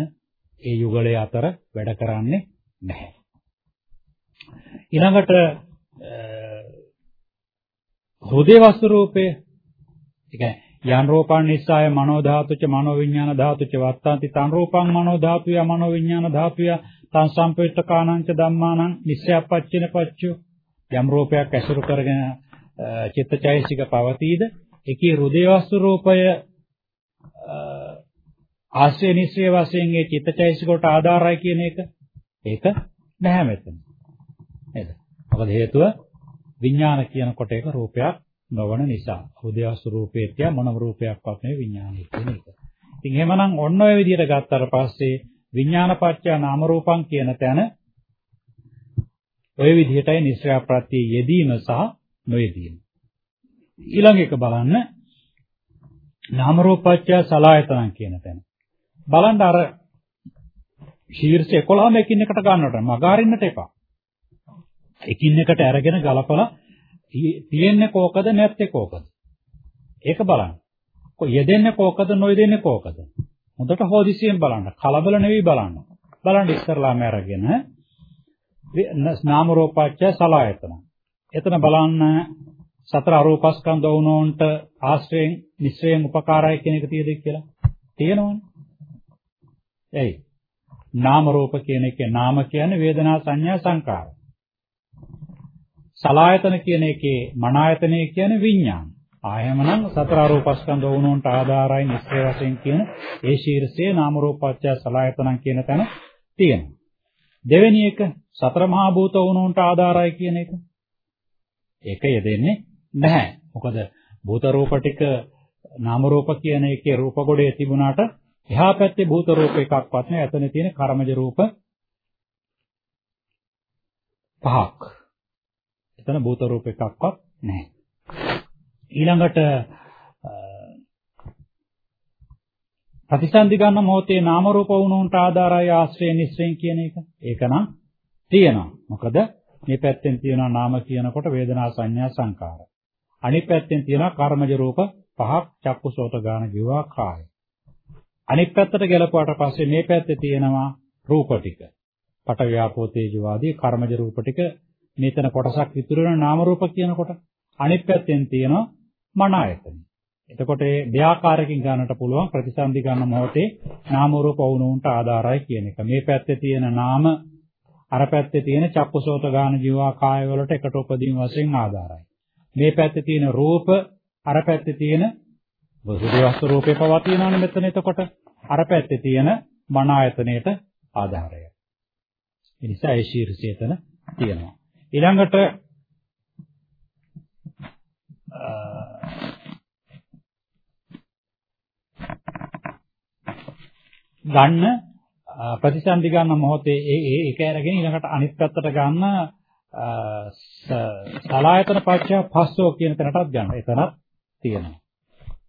ඒ යුගලයේ අතර වැඩ කරන්නේ නැහැ. ඊළඟට හෘදේ වස්තු රූපය ඒ කියන්නේ යන් රූපං නිස්සාය මනෝ ධාතුච මනෝ විඥාන ධාතුච වත්තාන්ති තන් රූපං මනෝ ධාතුය මනෝ විඥාන ධාතුය තං සම්පේත්තකානංච ධම්මානං නිස්සයප්පච්චින පච්චෝ යම් රූපයක් ඇසුරු කරගෙන චිත්තචෛසික පවතීද? එකී හෘදේ වස්තු රූපය ආශ්‍රය නිස්සය වශයෙන් ඒ චිත්තචෛසික කොට ආධාරයි කියන එක? ඒක නැහැ මෙතන. නේද? මොකද හේතුව? විඥාන කියන කොට ඒක රූපයක් නොවන නිසා. හෘදේ වස්තු රූපේ තියා මොනම රූපයක්වත් නෙවෙයි විඥානය කියන එක. ඉතින් එහෙමනම් ඔන්න ඔය විදිහට ගත්තාට පස්සේ විඥානපච්චය නාම රූපං කියන තැන ওই විදිහටයි නිස්සය ප්‍රත්‍ය යෙදීම සහ නොයෙදීම. ඊළඟ එක බලන්න නාම රූපච්ඡ සලායතන කියන තැන. බලන්න අර ශීර්ෂ 11ම එකින් එකට ගන්නට මගාරින්නට එපා. එකින් එකට අරගෙන ගලපලා තියෙන්නේ කෝකද නැත්තේ කෝකද? ඒක බලන්න. යෙදෙන්නේ කෝකද නොයෙදෙන්නේ කෝකද? හොඳට හොදිසියෙන් බලන්න. කලබල නෙවෙයි බලන්න. බලන්න ඉස්සරලාම අරගෙන නාම රූපච්ඡ සලායතන. එතන බලන්න සතර අරූපස්කන්ධ වුණොන්ට ආශ්‍රයෙන් නිස්සයෙන් උපකාරය කියන එක තියෙද කියලා තියෙනවනේ. එයි. නාම රූප කියන එකේ නාම කියන්නේ වේදනා සංඥා සංකාර. සලායතන කියන එකේ මන ආයතනය කියන්නේ විඥාන. ආයමනම් සතර අරූපස්කන්ධ වුණොන්ට ආධාරයි නිස්සය වශයෙන් කියන ඒ ශීර්ෂයේ නාම රූපච්ඡ සලායතන කියන තැන තියෙනවා. දෙවෙනි එක සතර මහා භූත වුණොන්ට ආධාරයි කියන එක. ඒක යෙදෙන්නේ නැහැ. මොකද භූත රූප ටික නාම රූප කියන එකේ රූප ගොඩේ තිබුණාට එහා පැත්තේ භූත රූප එකක්වත් නැහැ. එතන තියෙන කර්මජ රූප පහක්. එතන භූත රූප එකක්වත් නැහැ. ඊළඟට ප්‍රතිසන්දි ගන්න මොහොතේ නාම රූප වුණුන්ට ආධාරය ආශ්‍රය නිස්සයෙන් කියන එක. ඒක නම් තියෙනවා. මොකද මේ පැත්තෙන් තියෙනවා නාම කියනකොට වේදනා සංඥා සංකාර. අනිත් පැත්තෙන් තියෙනවා කර්මජ රූප පහක් චක්කුසෝත ගාන ජීවා කාය. අනිත් පැත්තට ගැලපුවාට පස්සේ මේ පැත්තේ තියෙනවා රූප ටික. පට ව්‍යාපෝ තේජෝ ආදී කර්මජ රූප ටික මෙතන කොටසක් ඉතුරු වෙන නාම රූප කියනකොට අනිත් පැත්තෙන් තියෙනවා මන ආයතන. එතකොට මේ දෙආකාරකින් ගන්නට පුළුවන් ප්‍රතිසන්දි ගන්න මොහොතේ නාම රූප වුණුන්ට ආධාරයි කියන එක. මේ පැත්තේ තියෙන නාම අර පැත්තේ තියෙන චක්කුසෝත ගාන ජීවා කාය වලට එකට උපදීන් වශයෙන් ආධාරයි. මේ පැත්තේ තියෙන රූප අර පැත්තේ තියෙන බුදුදවස්තු රූපේ පවා තියෙනවනේ මෙතන එතකොට අර පැත්තේ තියෙන මන ආයතනයට ආධාරය. ඒ නිසා ඒ ශීර්ෂය එතන තියෙනවා. ඊළඟට ගන්න ප්‍රතිසන්දි ගන්න මොහොතේ ඒ ඒ එක අරගෙන ඊළඟට අනිත් පැත්තට ගන්න සලායතන පච්චය පස්සෝ කියන තැනටත් ගන්න. එතනත් තියෙනවා.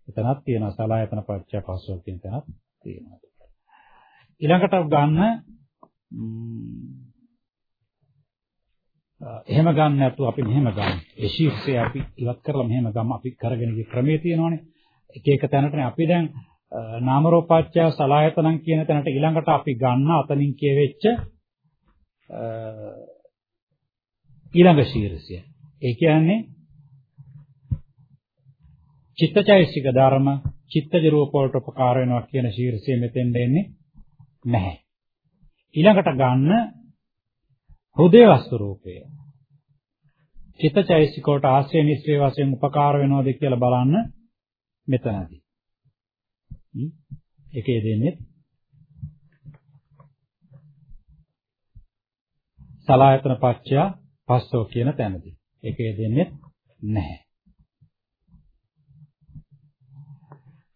එතනත් තියෙනවා සලායතන පච්චය පස්සෝ කියන තැනත් තියෙනවා. ඊළඟට ගන්න එහෙම ගන්න නැතුව අපි මෙහෙම ගන්න. ඒ ශීර්ෂය අපි ඉවත් කරලා මෙහෙම ගමු. අපි කරගෙන ගිය ක්‍රමයේ තියෙනවානේ. එක එක තැනටනේ අපි දැන් නාම රූපාච්ඡය සලායතනං කියන තැනට ඊළඟට අපි ගන්න අතනින් කියවෙච්ච ඊළඟ ශීර්ෂය. ඒ කියන්නේ චිත්තචෛසික ධර්ම චිත්තජ රූප වලට උපකාර වෙනවා කියන ශීර්ෂය මෙතෙන් දෙන්නේ නැහැ. ඊළඟට ගන්න හෘදේ වස්තු රූපය. චිත්තචෛසික වලට ආශ්‍රය නිස්සය වශයෙන් උපකාර වෙනවද කියලා බලන්න මෙතනදී. එකේ දෙන්නේ සලායතන පච්චය පස්සෝ කියන තැනදී. ඒකේ දෙන්නේ නැහැ.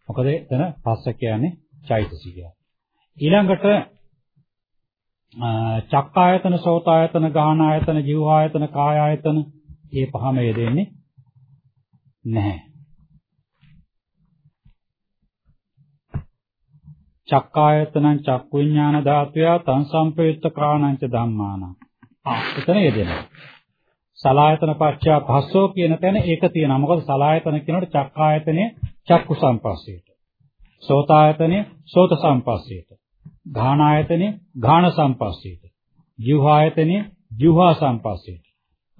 මොකද එතන පස්ස කියන්නේ චෛතසිකය. ඊළඟට චක්කායතන, සෝතායතන, ගාහනායතන, ජීවායතන, කායායතන මේ පහම යෙදෙන්නේ නැහැ. චක්කායතනං චක්කු විඥාන ධාතුය තං සම්පයුත්ත කාණංච ධම්මාන. ආ එතන යෙදෙනවා. සලායතන පච්චා භස්සෝ කියන තැන ඒක තියෙනවා. මොකද සලායතන කියනකොට චක්කායතනේ චක්කු සංපස්සයට. සෝතායතනේ සෝත සංපස්සයට. ධානායතනේ ධාන සංපස්සයට. ජීවආයතනේ ජීවහා සංපස්සයට.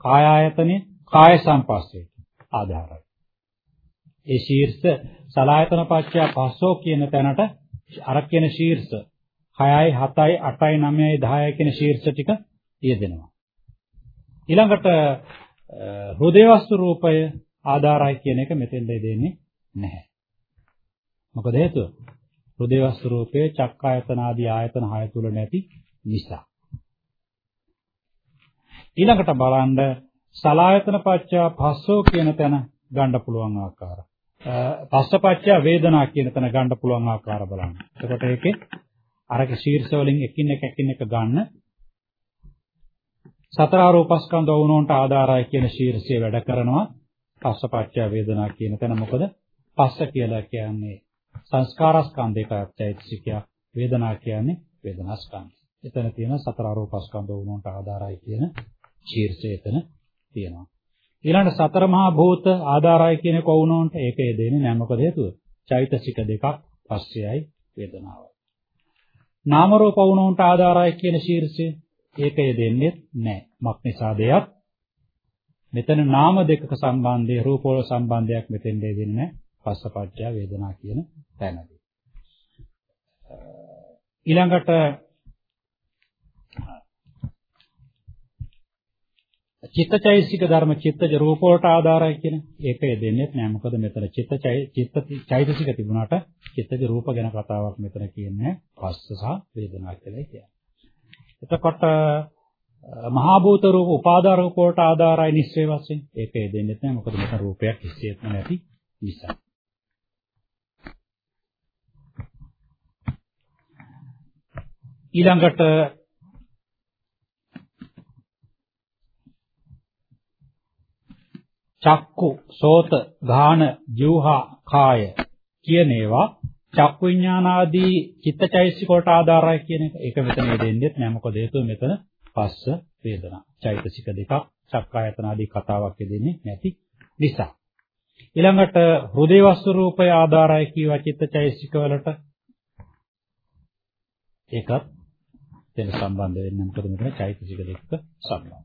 කායායතනේ කාය සංපස්සයට ආධාරයි. ඒ ශීර්ෂ සලායතන පච්චා භස්සෝ කියන තැනට අර කියන ශීර්ෂ 6යි 7යි 8යි 9යි 10යි කියන ශීර්ෂ ටික යෙදෙනවා. ඊළඟට හෘදේ වස්තු රූපය ආධාරයි කියන එක මෙතෙන් දෙන්නේ නැහැ. මොකද හේතුව? හෘදේ වස්තු රූපයේ චක්කායතන ආදී ආයතන 6 තුල නැති නිසා. ඊළඟට බලන්න සලායතන පච්චා පස්සෝ කියන තැන ගන්න පුළුවන් ආකාරය. පස්සපච්චය වේදනා කියන තැන ගන්න පුළුවන් ආකාර බලන්න. එතකොට ඒකේ අරක ශීර්ෂ වලින් එකින් එක එකින් එක ගන්න සතර ආරෝපස්කන්ධ වුණොන්ට ආධාරයි කියන ශීර්ෂය වැඩ කරනවා පස්සපච්චය වේදනා කියන තැන මොකද පස්ස කියලා කියන්නේ සංස්කාරස්කන්ධයක චෛතසිකය වේදනා කියන්නේ වේදනාස්කන්ධය. එතන තියෙන සතර ආරෝපස්කන්ධ වුණොන්ට ආධාරයි කියන ශීර්ෂය එතන තියෙනවා. ඊළඟ සතර මහා භූත ආධාරයි කියන කවුනොන්ට ඒක දෙන්නේ නැහැ මොකද හේතුව? චෛතසික දෙකක් පස්සෙයි වේදනාවයි. නාම රූප වුණොන්ට ආධාරයි කියන ශීර්ෂය ඒකය දෙන්නේ නැහැ. මක් නිසා දෙයක් මෙතන නාම දෙකක සම්බන්ධය රූපවල සම්බන්ධයක් මෙතෙන් දෙන්නේ නැහැ. පස්සපච්චය වේදනා කියන තැනදී. ඊළඟට චිත්තචෛසික ධර්ම චිත්තජ රූප වලට ආධාරයි කියන ඒකය දෙන්නේ නැහැ මොකද මෙතන චිත්තචෛ චිත්ත චෛතසික තිබුණාට චිත්තජ රූප ගැන කතාවක් මෙතන කියන්නේ පස්ස සහ වේදනා කියලා කියන්නේ. එතකොට මහා භූත රූප උපාදාන රූප වලට ආධාරයි නිස්සය වශයෙන් ඒකය දෙන්නේ නැහැ මොකද මෙතන රූපයක් කිසියෙත්ම නැති නිසා. ඊළඟට චක්කු, සෝත, ගාන, ජීවහා, කාය කියන ඒවා චක්කු විඥාන ආදී චිත්තචෛතසික වලට ආධාරයි කියන එක. ඒක මෙතන දෙන්නේ නැහැ. මොකද හේතුව මෙතන පස්ස වේදනා. චෛතසික දෙකක් චක්කායතන ආදී කතාවක් දෙන්නේ නැති නිසා. ඊළඟට හෘදේ වස්තු රූපය ආධාරයි කියවා චිත්තචෛතසික වලට ඒකත් දෙන සම්බන්ධ වෙන්නේ මොකද මෙතන චෛතසික දෙක සම්බන්ධ.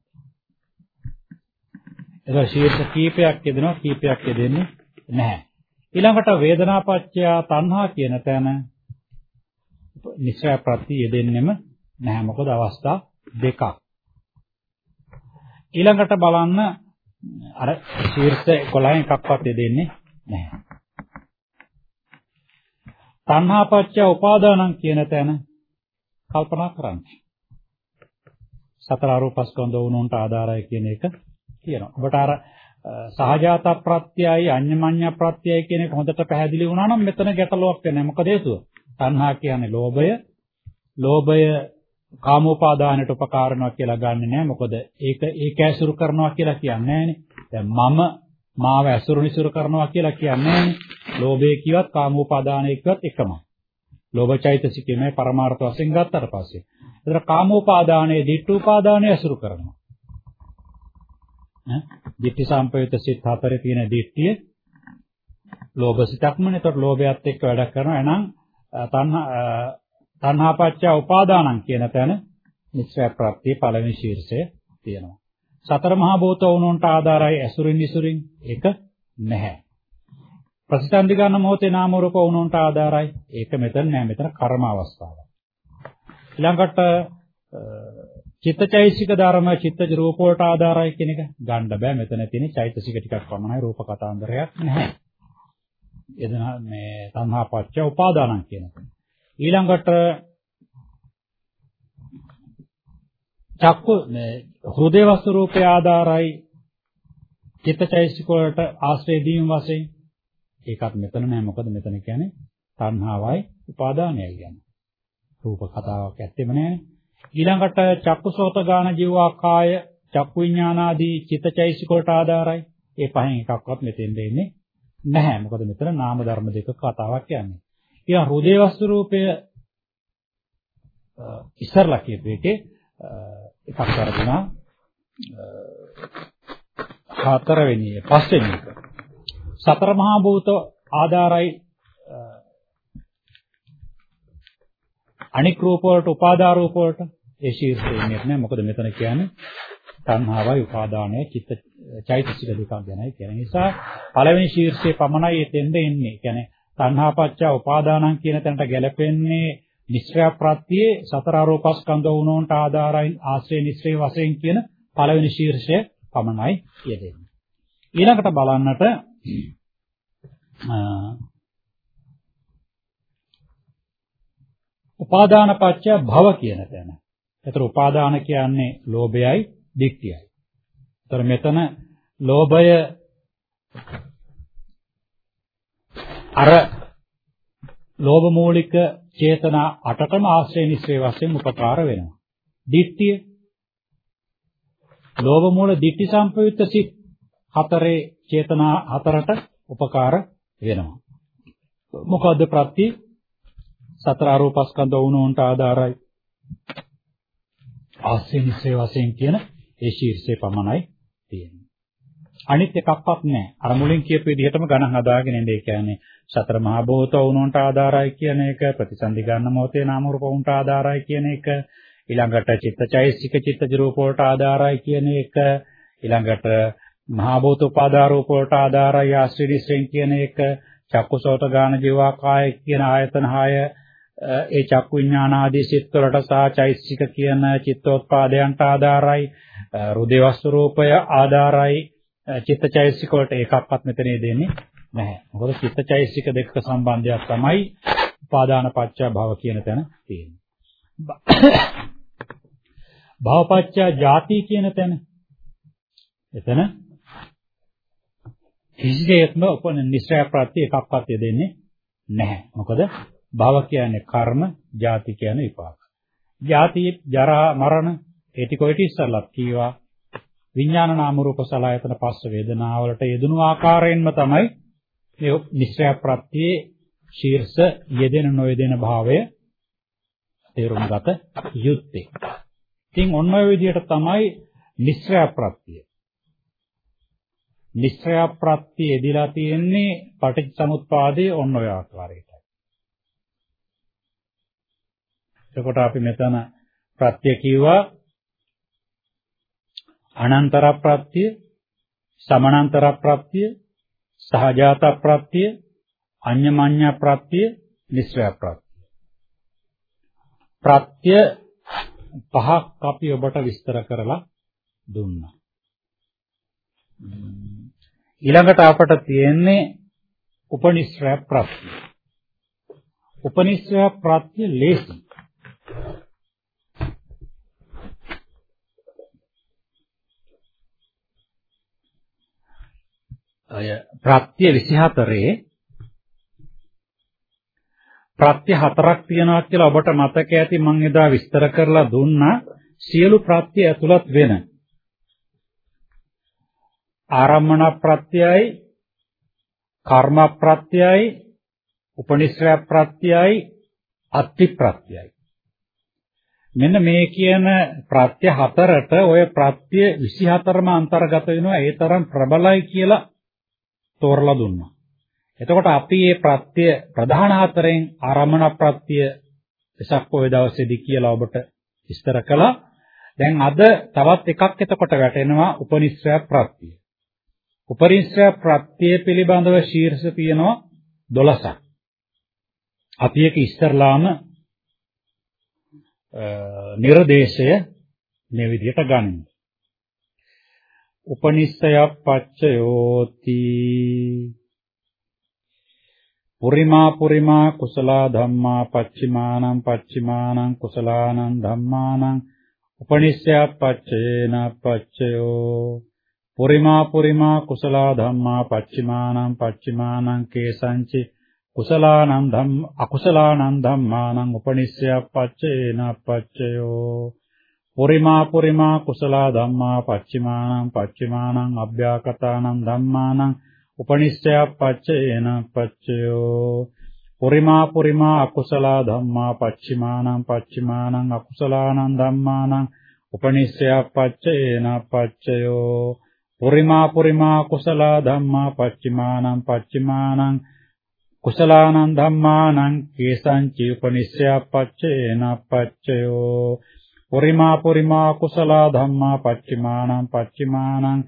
ඒක ශීර්ෂ කීපයක් යෙදෙනවා කීපයක් යෙදෙන්නේ නැහැ. ඊළඟට වේදනාපච්චය තණ්හා කියන තැන නිස්සය ප්‍රති යෙදෙන්නෙම නැහැ. මොකද අවස්ථා දෙකක්. ඊළඟට බලන්න අර ශීර්ෂ 11 එකක්වත් යෙදෙන්නේ නැහැ. තණ්හාපච්චය උපාදානං කියන තැන කල්පනා කරන්න. සතර ආරෝපස්කන්ධ වුණුන්ට ආධාරය කියන එක කියනවා. ඔබට අර සහජාත ප්‍රත්‍යයයි අඤ්ඤමඤ්ඤ ප්‍රත්‍යයයි කියන එක හොඳට පැහැදිලි වුණා නම් මෙතන ගැටලුවක් වෙන්නේ මොකද හේතුව? තණ්හා කියන්නේ ලෝභය. ලෝභය කාමෝපාදානයට උපකාර වෙනවා කියලා ගන්නෙ නෑ. මොකද ඒක ඒක ඇසුරු කරනවා කියලා කියන්නේ නෑනේ. දැන් මම මාව ඇසුරු නිසුරු කරනවා කියලා කියන්නේ නෑනේ. ලෝභය කිව්වත් කාමෝපාදානය කිව්වත් එකමයි. ලෝභ චෛතසිකයේ පරමාර්ථ වශයෙන් ගත්තට පස්සේ. ඒතර කාමෝපාදානයේ ditthුපාදානය ඇසුරු කරනවා. දිට්ඨි සම්පයුත සිත් හතරේ තියෙන දිට්ඨිය ලෝභ සිතක්මනේ. ඒතකොට ලෝභයත් එක්ක වැඩ කරනවා. එහෙනම් තණ්හා තණ්හාපච්චය උපාදානං කියන තැන නිස්සය ප්‍රත්‍ය පළවෙනි ශීර්ෂය තියෙනවා. සතර මහා භූත වුණොන්ට ආධාරයි ඇසුරින් ඉසුරින් එක නැහැ. ප්‍රතිසන්දි ගන්න මොහොතේ නාම රූප වුණොන්ට ආධාරයි. ඒක මෙතන නෑ. මෙතන කර්ම අවස්ථාවක්. ඊළඟට චිත්තචෛසික ධර්ම චිත්තජ රූප වලට ආධාරයි කියන එක ගන්න බෑ මෙතන තියෙන චෛතසික ටිකක් පමණයි රූප කතාන්දරයක් නැහැ. එදන මේ සංහා පච්ච උපාදානං කියන එක. ඊළඟට චක්කු මේ හෘදේ වස්තු රූපේ ආධාරයි චිත්තචෛසික වලට ආශ්‍රය දීම වශයෙන් ඒකත් මෙතන නෑ මොකද මෙතන කියන්නේ තණ්හාවයි උපාදානයයි කියන්නේ. රූප කතාවක් ඇත්තෙම නෑනේ. ඊළඟට චක්කුසෝත ගාන ජීවා කාය චක්කු විඥානාදී චිත්තචෛසික වලට ආධාරයි. ඒ පහෙන් එකක්වත් මෙතෙන් දෙන්නේ නැහැ. මොකද මෙතන නාම ධර්ම දෙක කතාවක් යන්නේ. ඊළඟ හෘදේ වස්තු රූපය ඉස්සරලා කියපු එකේ එකක් කරදුනා හතරවෙනි පස්වෙනි එක. සතර මහා භූත ආධාරයි අනික් රූප වලට උපාදා රූප වලට ඒ ශීර්ෂය ඉන්නේ නැහැ. මොකද මෙතන කියන්නේ තණ්හාවයි උපාදානයයි චිත්ත චෛතසික දෙකක් ගැනයි කියන නිසා පළවෙනි ශීර්ෂයේ පමණයි එතෙන්ද එන්නේ. කියන්නේ තණ්හාපච්ච උපාදානං කියන තැනට ගැලපෙන්නේ නිස්සය ප්‍රත්‍යේ සතර ආරෝපස්කන්ධ වුණොන්ට ආධාරයි ආශ්‍රය නිස්සය වශයෙන් කියන පළවෙනි ශීර්ෂය පමණයි යෙදෙන්නේ. ඊළඟට බලන්නට උපාදාන පත්‍ය භව කියන තැන. ඒතර උපාදාන කියන්නේ ලෝභයයි, දික්තියයි. ඒතර මෙතන ලෝභය අර ලෝභ මූලික චේතනා අටකම ආශ්‍රය නිස්සේ වශයෙන් උපකාර වෙනවා. දිට්ඨිය ලෝභ මූල ditthi සම්පයුක්ත සිත් හතරේ චේතනා හතරට උපකාර වෙනවා. මොකද්ද ප්‍රත්‍ය? සතර ආරෝපස්කන්ධ වුණොන්ට ආධාරයි. ආස්සේ නිස්සේ වශයෙන් කියන ඒ ශීර්ෂය පමණයි තියෙන්නේ. අනිත් එකක්වත් නැහැ. අර මුලින් කියපු විදිහටම ගණන් හදාගෙන ඉන්නේ. ඒ කියන්නේ සතර මහා භූත වුණොන්ට ආධාරයි කියන එක, ප්‍රතිසන්දි ගන්න මොහොතේ නාම රූප වුණට ආධාරයි කියන එක, ඊළඟට චිත්තචෛසික චිත්තජ රූප වලට ආධාරයි කියන එක, ඊළඟට මහා භූත උපාදාරූප වලට ආධාරයි ආශ්‍රිතයෙන් කියන එක, චක්කුසෝත ගාන ජීවා කාය කියන ආයතන 6 ඒ චක්කු විඥාන ආදී සිත් වලට සහ චෛසික කියන චිත්තෝත්පාදයන්ට ආධාරයි රුධේ වස්තු රූපය ආධාරයි චිත්තචෛසික වලට ඒකක්වත් මෙතනේ දෙන්නේ නැහැ. මොකද චිත්තචෛසික දෙකක සම්බන්ධයක් තමයි උපාදාන පත්‍ය භව කියන තැන තියෙන්නේ. *coughs* භවපත්‍ය ಜಾති කියන තැන. එතන කිසිසේත්ම උපන නිශ්චය ප්‍රත්‍ය එකක්වත් දෙන්නේ නැහැ. මොකද භව කියන්නේ කර්ම, ಜಾති කියන්නේ විපාක. ಜಾති, ජරා, මරණ ඒ ටික ඔය ඉස්සල්ලත් කීවා. විඥාන නාම රූප සලආයතන පස්ස වේදනා වලට යෙදුණු ආකාරයෙන්ම තමයි මේ නිශ්චය ප්‍රත්‍යයේ ශීර්ෂ යෙදෙන නොයෙදෙන භාවය තේරුම් ගත යුත්තේ. ඉතින් ඔන්න ඔය විදිහට තමයි නිශ්චය ප්‍රත්‍යය. නිශ්චය ප්‍රත්‍ය එදිලා තියෙන්නේ පටිච්චසමුප්පාදයේ ඔන්න ඔය ආකාරයටයි. එතකොට අපි මෙතන ප්‍රත්‍ය කිව්වා අනන්තර ප්‍රත්‍ය, සමානන්තර ප්‍රත්‍ය, සහජාත ප්‍රත්‍ය, අඤ්ඤමඤ්ඤ ප්‍රත්‍ය, නිස්සය ප්‍රත්‍ය. ප්‍රත්‍ය පහක් අපි ඔබට විස්තර කරලා දුන්නා. ඊළඟට අපට තියෙන්නේ උපනිශ්‍රය ප්‍රත්‍ය. උපනිශ්‍රය ප්‍රත්‍ය ලේසි. අය ප්‍රත්‍ය 24 ප්‍රත්‍ය හතරක් තියෙනවා කියලා ඔබට මතක ඇති මම එදා විස්තර කරලා දුන්නා. සියලු ප්‍රත්‍ය ඇතුළත් වෙන. ආරම්මන ප්‍රත්‍යයයි කර්ම ප්‍රත්‍යයයි උපනිශ්‍රය ප්‍රත්‍යයයි අත්ති ප්‍රත්‍යයයි. මෙන්න මේ කියන ප්‍රත්‍ය හතරට ඔය ප්‍රත්‍ය 24ම අන්තර්ගත වෙනවා ඒ තරම් ප්‍රබලයි කියලා තෝරලා දුන්නා. එතකොට අපි මේ ප්‍රත්‍ය ප්‍රධාන හතරෙන් ආරම්මන ප්‍රත්‍ය එසක් පොය දවසේදී කියලා ඔබට විස්තර කළා. දැන් අද තවත් එකක් එතකොට වැටෙනවා උපනිශ්‍රය ප්‍රත්‍ය. උපනිශ්‍රය ප්‍රත්‍ය පිළිබඳව ශීර්ෂ තියෙනවා 12ක්. අපි ඒක ඉස්තරලාම නිර්දේශය මේ විදිහට ගනිමු. උපනිස්සයප්පච්චයෝති පුරිමා පුරිමා කුසලා ධම්මා පච්චිමානං පච්චිමානං කුසලානං ධම්මානං උපනිස්සයප්පච්චේන පච්චයෝ පුරිමා පුරිමා කුසලා ධම්මා පච්චිමානං පච්චිමානං කේසංචි කුසලානං ධම්ම අකුසලානං ධම්මානං උපනිස්සයප්පච්චේන පච්චයෝ පුරිමා පුරිමා කුසල ධම්මා පච්චිමානං පච්චිමානං අභ්‍යාකතානං ධම්මානං උපනිශ්චයක් පච්චේන පච්චයෝ පුරිමා පුරිමා අකුසල ධම්මා පච්චිමානං පච්චිමානං අකුසලානං ධම්මානං උපනිශ්චයක් පච්චේන පච්චයෝ පුරිමා පුරිමා කුසල ධම්මා පච්චිමානං පච්චිමානං කුසලානං ධම්මානං කේසංචි උපනිශ්චයක් පච්චේන පච්චයෝ. පුරිමා පුරිමා කුසල ධම්මා පච්චිමානං පච්චිමානං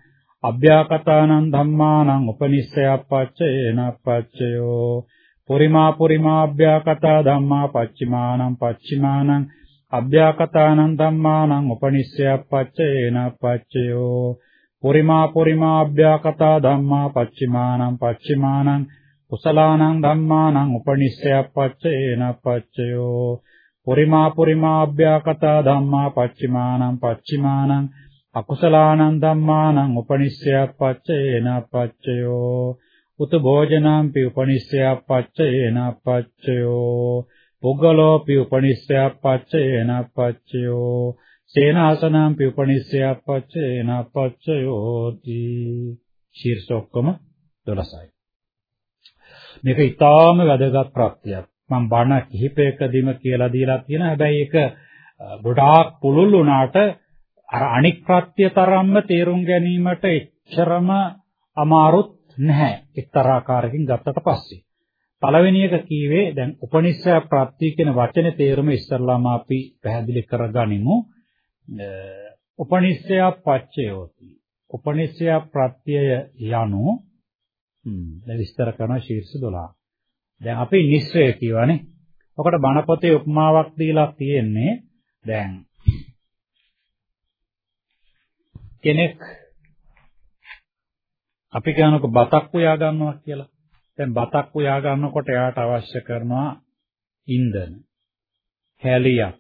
අභ්‍යාකතානං ධම්මානං උපනිස්සයප්පච්චේන පච්චයෝ. පුරිමා පුරිමා අභ්‍යාකතා ධම්මා පච්චිමානං පච්චිමානං අභ්‍යාකතානං ධම්මානං උපනිස්සයප්පච්චේන පච්චයෝ. පුරිමා පුරිමා අභ්‍යාකතා ධම්මා පච්චිමානං පච්චිමානං කුසලානං ධම්මානං උපනිස්සයප්පච්චේන පච්චයෝ පුරිමා පුරිමා අභ්‍යාකතා ධම්මා පච්චිමානං පච්චිමානං අකුසලානං ධම්මානං උපනිස්සයක් පච්චේන පච්චයෝ උත භෝජනම්පි උපනිස්සයක් පච්චේන පච්චයෝ පුග්ගලෝපි උපනිස්සයක් පච්චේන පච්චයෝ සේනාසනම් පිඋපනිස්සයප්පච්චේනප්පච්චයෝති ශීර්ෂ ඔක්කොම 12යි. මේක ඊටාම වැදගත් ප්‍රත්‍යක්. මම බණ කිහිපයකදීම කියලා දීලා තියෙනවා. හැබැයි ඒක ගොඩාක් පුළුල් වුණාට අර අනික් ප්‍රත්‍ය තරම්ම තේරුම් ගැනීමට එච්චරම අමාරුත් නැහැ. එක්තරා ආකාරයකින් ගත්තට පස්සේ. පළවෙනි එක කීවේ දැන් උපනිෂය ප්‍රත්‍ය කියන වචනේ තේරුම ඉස්සරලාම අපි පැහැදිලි කරගනිමු. උපනිෂය පච්චයෝති. උපනිෂය ප්‍රත්‍යය යනු හ්ම් විස්තර කරන ශීර්ෂ 12. දැන් අපි නිස්සය කියවනේ. ඔකට බණ පොතේ උපමාවක් දීලා තියෙන්නේ දැන් කෙනෙක් අපි කියනකො බතක් උයා ගන්නවා කියලා. දැන් බතක් උයා ගන්නකොට එයාට අවශ්‍ය කරනවා ඉන්ධන. හැලියක්.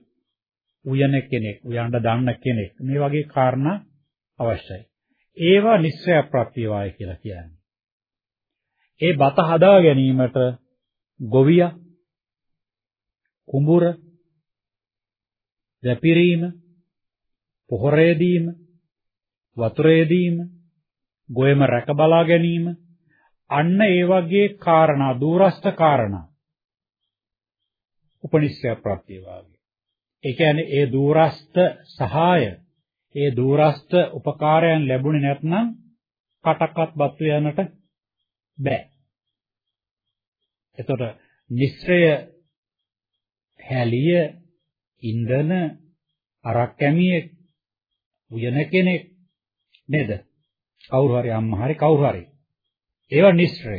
උයන කෙනෙක්, උයන්න දන්න කෙනෙක්. මේ වගේ කාරණා අවශ්‍යයි. ඒවා නිස්සය ප්‍රත්‍යවාය කියලා කියන්නේ. ඒ බත හදා ගැනීමට ගොවියා කුඹුර දැපිරීම පොහොරේ දීම වතුරේ දීම ගොයම රැක බලා ගැනීම අන්න ඒ වගේ කාරණා දුරස්ත කාරණා. උපනිෂය ප්‍රත්‍ය වාගේ. ඒ කියන්නේ ඒ දුරස්ත සහාය ඒ දුරස්ත උපකාරයන් ලැබුණේ නැත්නම් කටක්වත් බත්තු යනට බෑ. එතකොට නිස්සය හැලිය ඉන්ධන අරක් කැමියෙක් උයන කෙනෙක් නේද? කවුරු හරි අම්මා හරි කවුරු හරි. ඒවා නිස්සය.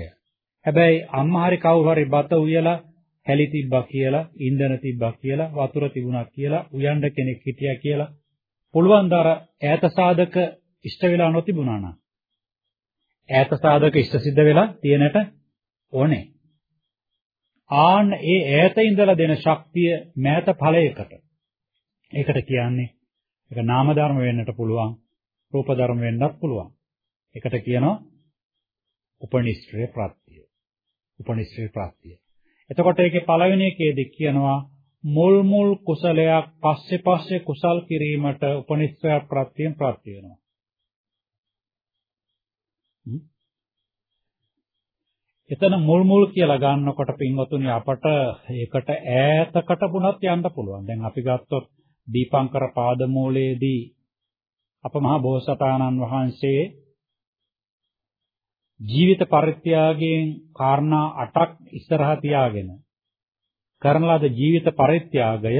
හැබැයි අම්මා හරි කවුරු හරි බත උයලා හැලි තිබ්බා කියලා ඉන්ධන තිබ්බා කියලා වතුර තිබුණා කියලා උයන්න කෙනෙක් හිටියා කියලා පුළුවන් ද අර ඈත සාධක ඉෂ්ට වෙලා නොතිබුණා නම් ඈත සාධක ඉෂ්ට සිද්ධ වෙලා තියෙනට ඕනේ ආන්න ඒ ඈත ඉඳලා දෙන ශක්තිය මෑත ඵලයකට. ඒකට කියන්නේ ඒක නාම ධර්ම වෙන්නට පුළුවන්, රූප ධර්ම වෙන්නත් පුළුවන්. ඒකට කියනවා උපනිශ්‍රේ ප්‍රත්‍ය. උපනිශ්‍රේ ප්‍රත්‍ය. එතකොට ඒකේ පළවෙනි එකේදී කියනවා මුල් මුල් කුසලයක් පස්සේ පස්සේ කුසල් කිරීමට උපනිශ්‍රය ප්‍රත්‍යයෙන් ප්‍රත්‍ය වෙනවා. එතන මුල් මුල් කියලා ගන්නකොට පින්වතුනි අපට ඒකට ඈතකට වුණත් යන්න පුළුවන්. දැන් අපි ගත්තොත් දීපංකර පාදමූලයේදී අප මහා බෝසතාණන් වහන්සේ ජීවිත පරිත්‍යාගයෙන් කාරණා 8ක් ඉස්සරහා තියාගෙන කරන ලද ජීවිත පරිත්‍යාගය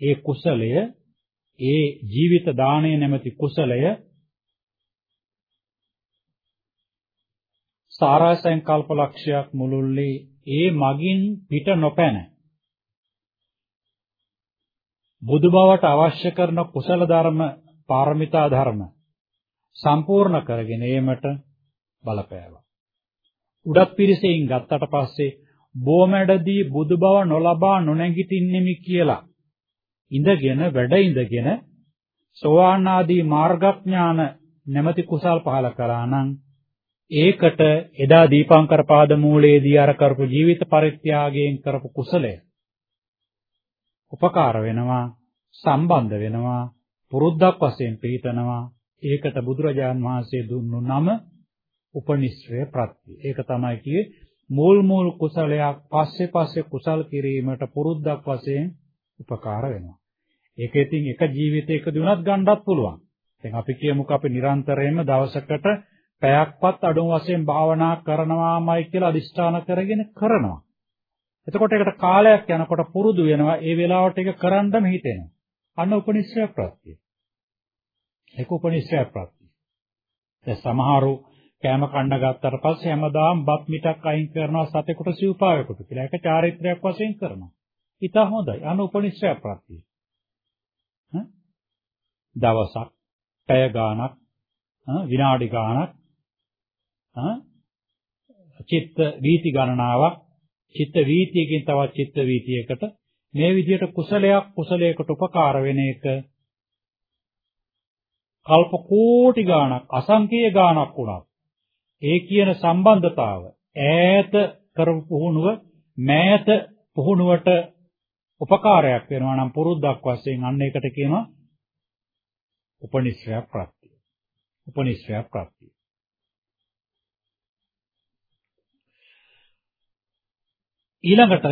ඒ කුසලය ඒ ජීවිත දාණය නැමැති කුසලය සාරා සංකල්ප ලක්ෂයක් මුළුල්ලේ ඒ මගින් පිට නොපැන බුදු බවට අවශ්‍ය කරන කුසල ධර්ම පාරමිතා ධර්ම සම්පූර්ණ කරගෙන ඒමට බලපෑවා. උඩත් පිරිසෙන් ගත්තට පස්සේ බොමැඩදී බුදු බව නොලබා නොනැගිටින්නෙමි කියලා ඉඳගෙන වැඩ ඉඳගෙන සෝවාන් ආදී මාර්ගඥාන නැමැති කුසල් පහල කළා නම් ඒකට එදා දීපංකර පාදමූලයේදී අර කරපු ජීවිත පරිත්‍යාගයෙන් කරපු කුසලය උපකාර වෙනවා සම්බන්ධ වෙනවා පුරුද්දක් වශයෙන් පිළිතනවා ඒකට බුදුරජාන් වහන්සේ දුන්නු නම උපනිශ්‍රය ප්‍රත්‍ය. ඒක තමයි කියේ මූල් මූල් කුසලයක් පස්සේ පස්සේ කුසල් කිරීමට පුරුද්දක් වශයෙන් උපකාර වෙනවා. ඒක ඉතින් එක ජීවිතයකදී උනත් ගන්නත් පුළුවන්. දැන් අපි කියමුකෝ අපි නිරන්තරයෙන්ම දවසකට පැයක්වත් අඩුම වශයෙන් භාවනා කරනවාමයි කියලා අදිෂ්ඨාන කරගෙන කරනවා. එතකොට ඒකට කාලයක් යනකොට පුරුදු වෙනවා. ඒ වෙලාවට ඒක කරන්නම හිතෙනවා. අන්න උපනිශ්‍රය ප්‍රත්‍ය. ඒක උපනිශ්‍රය ප්‍රත්‍ය. දැන් සමහරු කෑම කන්න ගත්තට පස්සේ හැමදාම බත් මිටක් අයින් කරනවා සතෙකුට සිව්පාවෙකුට කියලා. ඒක චාරිත්‍රාක් වශයෙන් කරනවා. ඊට හොඳයි. අන්න උපනිශ්‍රය ප්‍රත්‍ය. දවසක්, පැය ගාණක්, විනාඩි ගාණක් චිත්ත වීති ගණනාවක් චිත්ත වීතියකින් තවත් චිත්ත වීතියකට මේ විදිහට කුසලයක් කුසලයකට උපකාර වෙන එක කල්ප කෝටි ගාණක් අසංකේය ගාණක් වුණා. ඒ කියන සම්බන්ධතාව ඈත කරපු පුහුණුව මෑත පුහුණුවට උපකාරයක් වෙනවා නම් පුරුද්දක් වශයෙන් අන්න ඒකට කියනවා උපනිශ්‍රය ප්‍රත්‍ය. උපනිශ්‍රය ප්‍රත්‍ය. ඊළඟට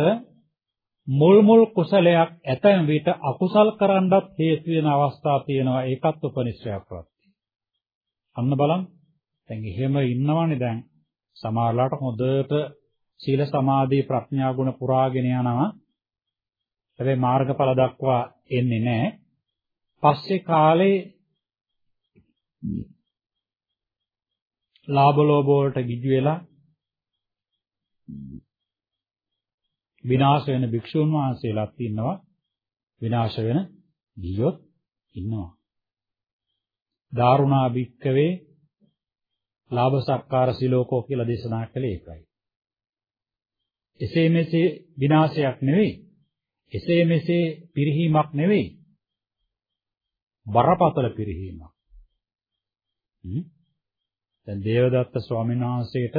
මුල් මුල් කුසලයක් ඇතැම් විට අකුසල් කරන්නත් හේතු වෙන අවස්ථා තියෙනවා ඒකත් උපනිශ්‍රය ප්‍රත්‍ය. අන්න බලන්න. දැන් එහෙම ඉන්නවනේ දැන් සමහරලාට හොඳට සීල සමාධි ප්‍රඥා ගුණ පුරාගෙන යනවා. හැබැයි මාර්ගඵල දක්වා එන්නේ නැහැ. පස්සේ කාලේ ලාභ ලෝභ වලට ගිජු වෙලා විනාශ වෙන භික්ෂුන් වහන්සේලාත් ඉන්නවා. විනාශ වෙන ගියොත් ඉන්නවා. දාරුණා භික්කවේ ලාභ සක්කාර සිලෝකෝ කියලා දේශනා කළේ ඒකයි. එසේ මෙසේ විනාශයක් නෙවෙයි. එසේ මෙසේ පිරිහීමක් නෙවෙයි. බරපතල පිරිහීමක්. දැන් දේවදත්ත ස්වාමීන් වහන්සේට